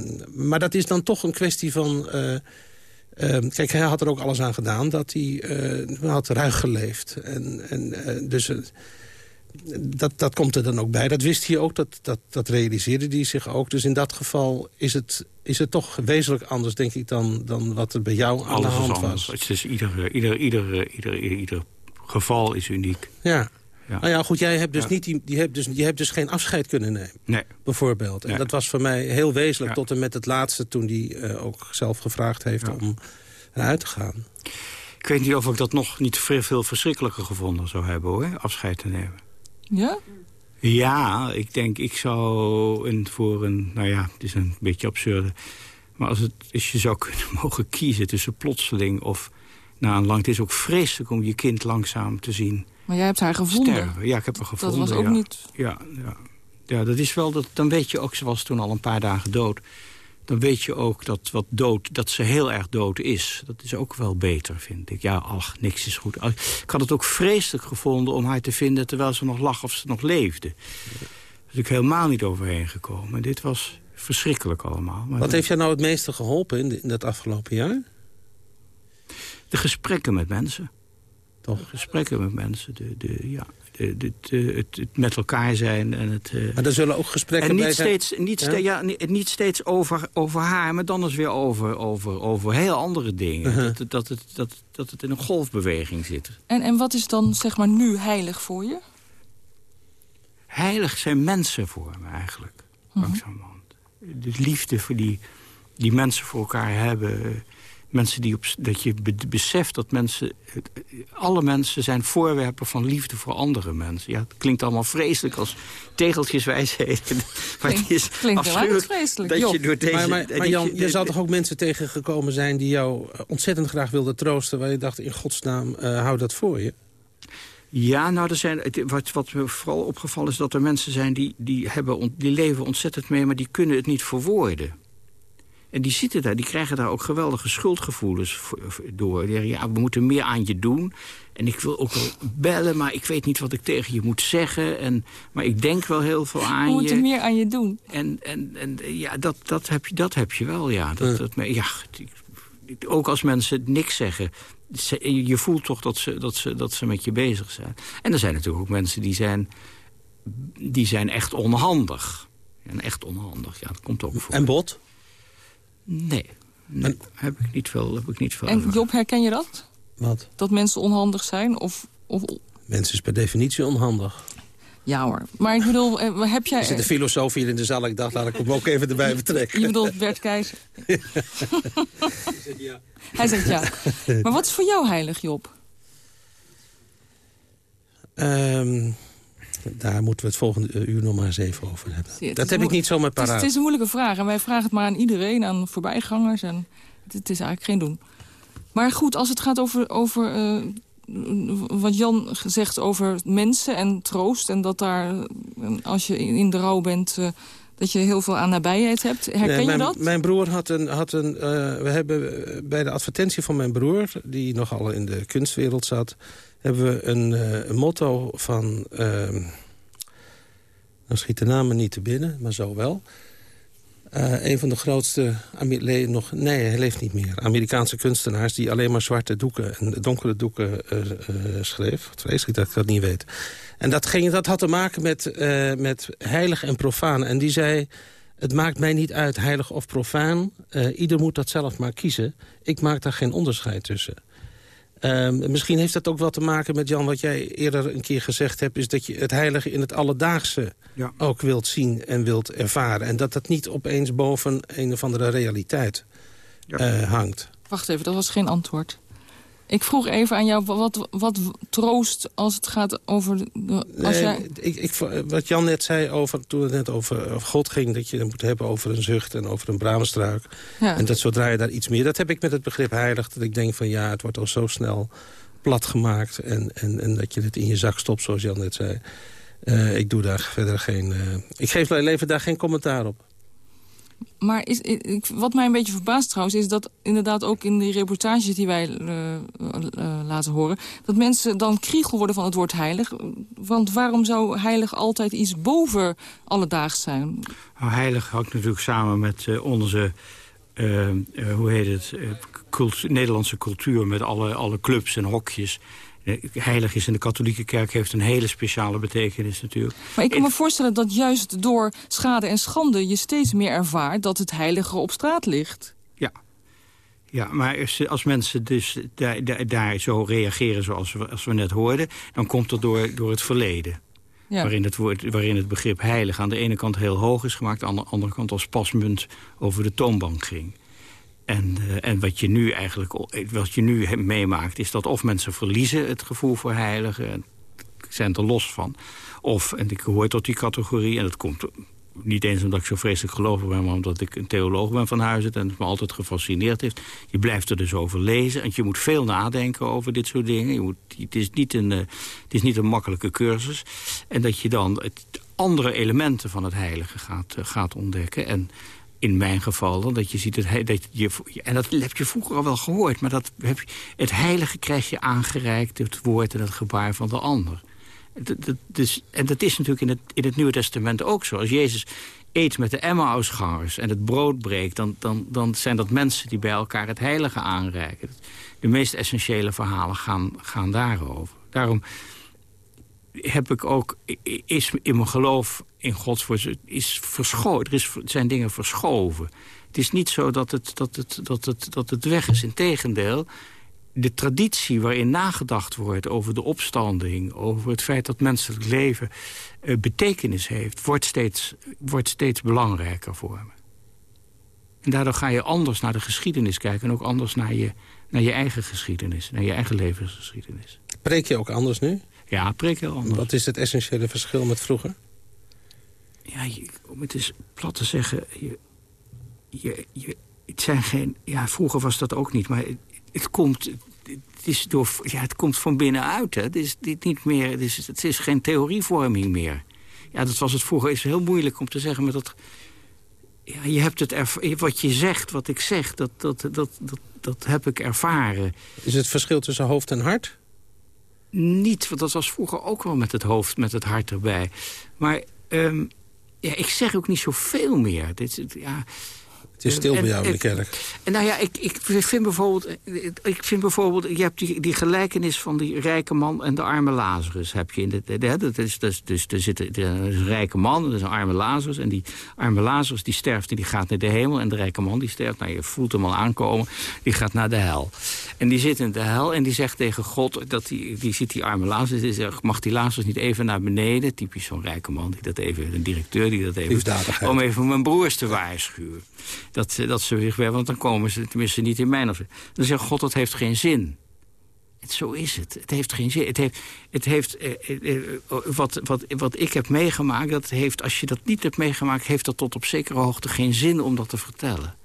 maar dat is dan toch een kwestie van... eh, ehm, kijk, hij had er ook alles aan gedaan dat hij eh, had ruig geleefd. En, en, eh, dus dat, dat komt er dan ook bij. Dat wist hij ook, dat, dat, dat realiseerde hij zich ook. Dus in dat geval is het, is het toch wezenlijk anders, denk ik... dan, dan wat er bij jou aan Alles de is hand was. Het is ieder, ieder, ieder, ieder, ieder, ieder geval is uniek. Ja. Ja. Nou ja, goed, jij hebt dus, Ja. niet die, die hebt dus, je hebt dus geen afscheid kunnen nemen. Nee. Bijvoorbeeld. En Nee. dat was voor mij heel wezenlijk Ja. tot en met het laatste... toen hij eh, ook zelf gevraagd heeft om eruit te gaan. Ik weet niet of ik dat nog niet veel, veel verschrikkelijker gevonden zou hebben, hoor. Afscheid te nemen. Ja? Ja, ik denk, ik zou een, voor een... Nou ja, het is een beetje absurde. Maar als, het, als je zou kunnen mogen kiezen tussen plotseling of na een lang... Het is ook vreselijk om je kind langzaam te zien Maar jij hebt haar gevonden. sterven. Ja, ik heb haar gevonden. Dat was ook ja. niet... Ja, ja. ja, dat is wel... Dat, dan weet je ook, ze was toen al een paar dagen dood... dan weet je ook dat, wat dood, dat ze heel erg dood is. Dat is ook wel beter, vind ik. Ja, ach, niks is goed. Ik had het ook vreselijk gevonden om haar te vinden... terwijl ze nog lag of ze nog leefde. Daar is ik helemaal niet overheen gekomen. En dit was verschrikkelijk allemaal. Maar Wat heeft jou nou het meeste geholpen in, de- in dat afgelopen jaar? de gesprekken met mensen. Toch? Gesprekken met mensen. De, de, ja, de, de, de- het, het met elkaar zijn en het... eh, Maar er zullen ook gesprekken en bij niet zijn... steeds, niet, Ja? ste- ja, niet, niet steeds over, over haar, maar dan eens weer over, over, over heel andere dingen. Uh-huh. dat, het- dat, het, dat, dat het in een golfbeweging zit. En, en wat is dan zeg maar nu heilig voor je? Heilig zijn mensen voor me eigenlijk, Mhm. langzamerhand. De liefde voor die, die mensen voor elkaar hebben. Mensen die op, dat je be- beseft dat mensen... Alle mensen zijn voorwerpen van liefde voor andere mensen. Ja, het klinkt allemaal vreselijk als tegeltjeswijsheden. Maar het is klinkt afschuwelijk vreselijk, dat je door deze... maar, maar, Jan, je- zou toch ook mensen tegengekomen zijn... die jou eh, ontzettend graag wilden troosten... waar je dacht, in godsnaam, eh hou dat voor je? Ja, nou, er zijn, wat, wat me vooral opgevallen is dat er mensen zijn... Die, die, hebben, ont- die leven ontzettend mee, maar die kunnen het niet verwoorden. En die zitten daar, die krijgen daar ook geweldige schuldgevoelens door. Die zeggen, ja, we moeten meer aan je doen. En ik wil ook wel bellen, maar ik weet niet wat ik tegen je moet zeggen. En, maar ik denk wel heel veel aan We je. moeten meer aan je doen. En, en, en ja, dat, dat, heb je, dat heb je wel, ja. Dat, dat, ja ook als mensen niks zeggen. ze- Je voelt toch dat ze, dat, ze, dat ze met je bezig zijn. En er zijn natuurlijk ook mensen die zijn, die zijn echt onhandig. En echt onhandig, ja, dat komt ook voor. En bot? Nee, nee heb ik niet veel, heb ik niet veel En. Job, herken je dat? Wat? Dat mensen onhandig zijn? Of, of, Mensen is per definitie onhandig. ja hoor. Maar ik bedoel, eh, heb jij... Er zit een filosoof hier in de zaal. Ik dacht, laat ik hem ook even erbij betrekken. Je bedoelt Bert Keizer? Hij zegt ja. Maar wat is voor jou heilig, Job? Ehm, daar moeten we het volgende uur nog maar eens even over hebben. Dat heb ik niet zomaar Het is, paraat. het is een moeilijke vraag. En wij vragen het maar aan iedereen, aan voorbijgangers. En het, het is eigenlijk geen doen. Maar goed, als het gaat over, over eh, wat Jan zegt over mensen en troost... en dat daar, eh, als je in in de rouw bent... eh, dat je heel veel aan nabijheid hebt. Herken Nee, je dat? Mijn broer had een... Had een eh, we hebben bij de advertentie van mijn broer... die nogal in de kunstwereld zat... hebben we een, eh, een motto van... ehm dan schiet de naam me niet te binnen, maar zo wel. Eh, een van de grootste... Nog, nee, hij leeft niet meer. Amerikaanse kunstenaars die alleen maar zwarte doeken... en donkere doeken schreef. Vreselijk dat ik dat niet weet. En dat, ging, dat had te maken met, eh, met heilig en profaan. En die zei... Het maakt mij niet uit, heilig of profaan. Eh, ieder moet dat zelf maar kiezen. Ik maak daar geen onderscheid tussen. Ehm, misschien heeft dat ook wat te maken met, Jan, wat jij eerder een keer gezegd hebt... is dat je het heilige in het alledaagse Ja. ook wilt zien en wilt ervaren. En dat dat niet opeens boven een of andere realiteit eh, hangt. Wacht even, dat was geen antwoord. Ik vroeg even aan jou, wat, wat troost als het gaat over... De, als Nee, jij, ik, ik, wat Jan net zei over, toen het net over, over God ging... dat je het moet hebben over een zucht en over een braamstruik. Ja. En dat zodra je daar iets meer... Dat heb ik met het begrip heilig. Dat ik denk van ja, het wordt al zo snel plat gemaakt. En, en, en dat je het in je zak stopt, zoals Jan net zei. Eh, ik doe daar verder geen... eh, ik geef leven daar geen commentaar op. Maar is, ik, wat mij een beetje verbaast trouwens... is dat inderdaad ook in die reportages die wij eh, eh, laten horen... dat mensen dan kriegel worden van het woord heilig. Want waarom zou heilig altijd iets boven alledaags zijn? Nou, heilig hangt natuurlijk samen met eh, onze, eh, eh, hoe heet het, eh, Nederlandse cultuur... met alle, alle clubs en hokjes. Eh, heilig is in de katholieke kerk, heeft een hele speciale betekenis natuurlijk. Maar ik kan me voorstellen dat juist door schade en schande... je steeds meer ervaart dat het heilige op straat ligt. Ja. Ja, maar als, als mensen dus daar, daar, daar zo reageren zoals we, als we net hoorden... dan komt dat door, door het verleden. Ja. Waarin, het woord, waarin het begrip heilig aan de ene kant heel hoog is gemaakt... aan de andere kant als pasmunt over de toonbank ging. En, eh, en wat je nu eigenlijk wat je nu meemaakt... is dat of mensen verliezen het gevoel voor heiligen... en zijn er los van. Of, en ik hoor tot die categorie... en dat komt niet eens omdat ik zo vreselijk gelovig ben... maar omdat ik een theoloog ben van huis en het me altijd gefascineerd heeft. Je blijft er dus over lezen. En je moet veel nadenken over dit soort dingen. Je het, is niet een, eh, het is niet een makkelijke cursus. En dat je dan het andere elementen van het heilige gaat, eh, gaat ontdekken... En, in mijn geval dat je ziet... Het, he- dat je, en dat heb je vroeger al wel gehoord... maar dat heb je, het heilige krijg je aangereikt... het woord en het gebaar van de ander. Dat, dus, en dat is natuurlijk in het, in het Nieuwe Testament ook zo. Als Jezus eet met de Emmausgangers en het brood breekt... Dan, dan, dan zijn dat mensen die bij elkaar het heilige aanreiken. De meest essentiële verhalen gaan, gaan daarover. Daarom heb ik ook, is in mijn geloof in Gods woord, is verschoven. Er is, zijn dingen verschoven. Het is niet zo dat het, dat het, dat het, dat het weg is. Integendeel, de traditie waarin nagedacht wordt over de opstanding... over het feit dat menselijk leven uh, betekenis heeft... Wordt steeds, wordt steeds belangrijker voor me. En daardoor ga je anders naar de geschiedenis kijken... en ook anders naar je, naar je eigen geschiedenis, naar je eigen levensgeschiedenis. Preek je ook anders nu? Ja, heel anders. Wat is het essentiële verschil met vroeger? Ja, je, om het eens plat te zeggen... Je, je, je, het zijn geen... Ja, vroeger was dat ook niet, maar het, het komt... Het, is door, ja, het komt van binnenuit. Hè. Het, is, dit niet meer, het, is, het is geen theorievorming meer. Ja, dat was het vroeger. Is heel moeilijk om te zeggen, maar dat... Ja, je hebt het erv- wat je zegt, wat ik zeg, dat, dat, dat, dat, dat heb ik ervaren. Is het verschil tussen hoofd en hart? Niet, want dat was vroeger ook wel met het hoofd, met het hart erbij. Maar ehm, ja, ik zeg ook niet zoveel meer. Dit, ja, Het is stil bij jou in de kerk. En nou ja, ik, ik vind bijvoorbeeld, ik vind bijvoorbeeld, je hebt die, die gelijkenis van die rijke man en de arme Lazarus. Heb je in de, de, dat is, is, dus er zit er is een rijke man en er is een arme Lazarus. En die arme Lazarus die sterft en die gaat naar de hemel. En de rijke man die sterft, nou je voelt hem al aankomen, die gaat naar de hel. En die zit in de hel en die zegt tegen God, dat die, die ziet die arme Lazarus, die zegt, mag die Lazarus niet even naar beneden? Typisch zo'n rijke man, die dat even, een directeur die dat even, om even mijn broers te waarschuwen. Dat, dat ze zich weer, want dan komen ze tenminste niet in mijn of Dan zegt God, dat heeft geen zin. Het, zo is het. Het heeft geen zin. Het heeft, het heeft eh, eh, eh, wat, wat, wat ik heb meegemaakt, dat heeft, als je dat niet hebt meegemaakt, heeft dat tot op zekere hoogte geen zin om dat te vertellen.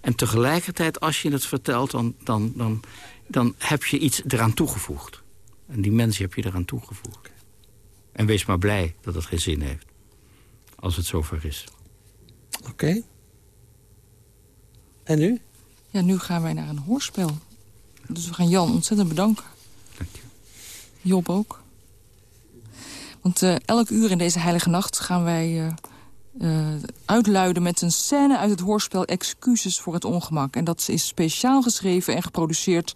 En tegelijkertijd, als je het vertelt, dan, dan, dan, dan heb je iets eraan toegevoegd. En die mensen heb je eraan toegevoegd. En wees maar blij dat het geen zin heeft. Als het zover is. Oké. En nu? Ja, nu gaan wij naar een hoorspel. Dus we gaan Jan ontzettend bedanken. Dank je. Job ook. Want eh, elk uur in deze heilige nacht gaan wij eh, eh, uitluiden met een scène uit het hoorspel Excuses voor het ongemak. En dat is speciaal geschreven en geproduceerd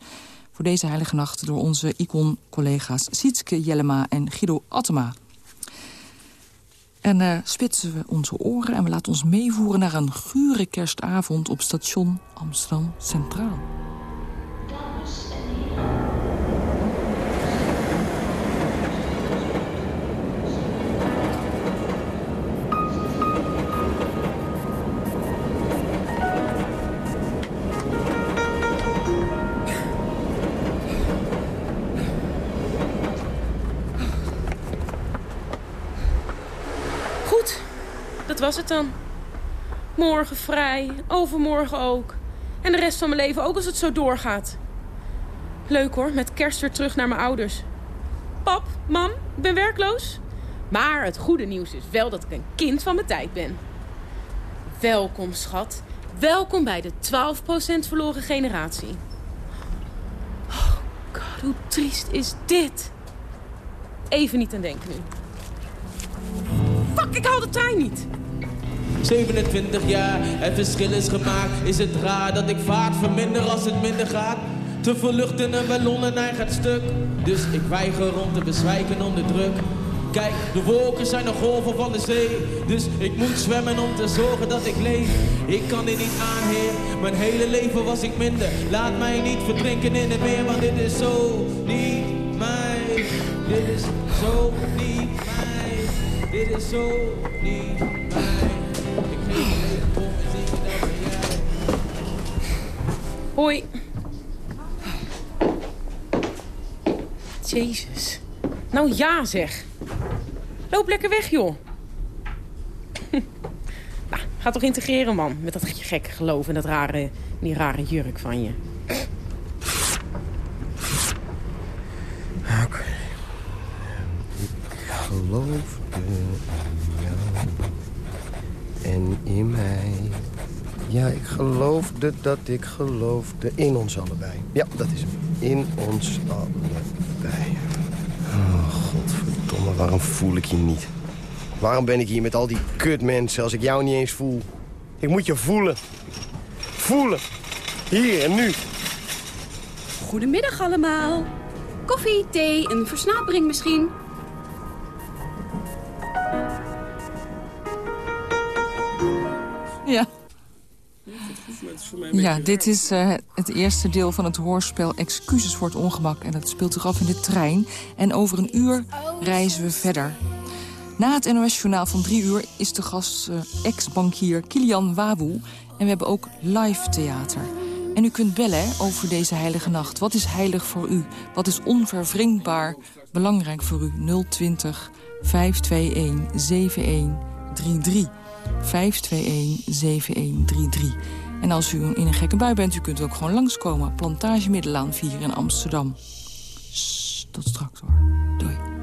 voor deze heilige nacht... door onze icon-collega's Sietske Jellema en Guido Attema. En eh, spitsen we onze oren en we laten ons meevoeren naar een gure kerstavond op station Amsterdam Centraal. Was het dan. Morgen vrij, overmorgen ook. En de rest van mijn leven ook als het zo doorgaat. Leuk hoor, met kerst weer terug naar mijn ouders. Pap, mam, ik ben werkloos. Maar het goede nieuws is wel dat ik een kind van mijn tijd ben. Welkom, schat. Welkom bij de 12% verloren generatie. Oh god, hoe triest is dit? Even niet aan denken nu. Fuck, ik haal de trein niet. 27 jaar, het verschil is gemaakt. Is het raar dat ik vaart verminder als het minder gaat? Te veel lucht in een ballon en hij gaat stuk. Dus ik weiger om te bezwijken onder druk. Kijk, de wolken zijn de golven van de zee. Dus ik moet zwemmen om te zorgen dat ik leef. Ik kan dit niet aan, heer. Mijn hele leven was ik minder. Laat mij niet verdrinken in het meer, want dit is zo niet mij. Dit is zo niet mij. Dit is zo niet mij. Hoi. Jezus. Nou ja, zeg. Loop lekker weg, joh. nou, ga toch integreren, man. Met dat gekke geloof en dat rare, die rare jurk van je. Oké. Ik geloofde in jou en in mij. Ja, ik geloofde dat ik geloofde in ons allebei. Ja, dat is hem. In ons allebei. Oh, godverdomme, waarom voel ik je niet? Waarom ben ik hier met al die kutmensen als ik jou niet eens voel? Ik moet je voelen. Voelen. Hier en nu. Goedemiddag allemaal. Koffie, thee, een versnapering misschien? Ja, dit is eh, het eerste deel van het hoorspel Excuses voor het ongemak. En dat speelt zich af in de trein. En over een uur reizen we verder. Na het NOS-journaal van drie uur is de gast eh, ex-bankier Kilian Wawoe... En we hebben ook live theater. En u kunt bellen over deze heilige nacht. Wat is heilig voor u? Wat is onvervringbaar belangrijk voor u? 020 521 7133. 521 7133. En als u in een gekke bui bent, u kunt ook gewoon langskomen. Plantage Middelaan 4 in Amsterdam. Tot straks hoor. Doei.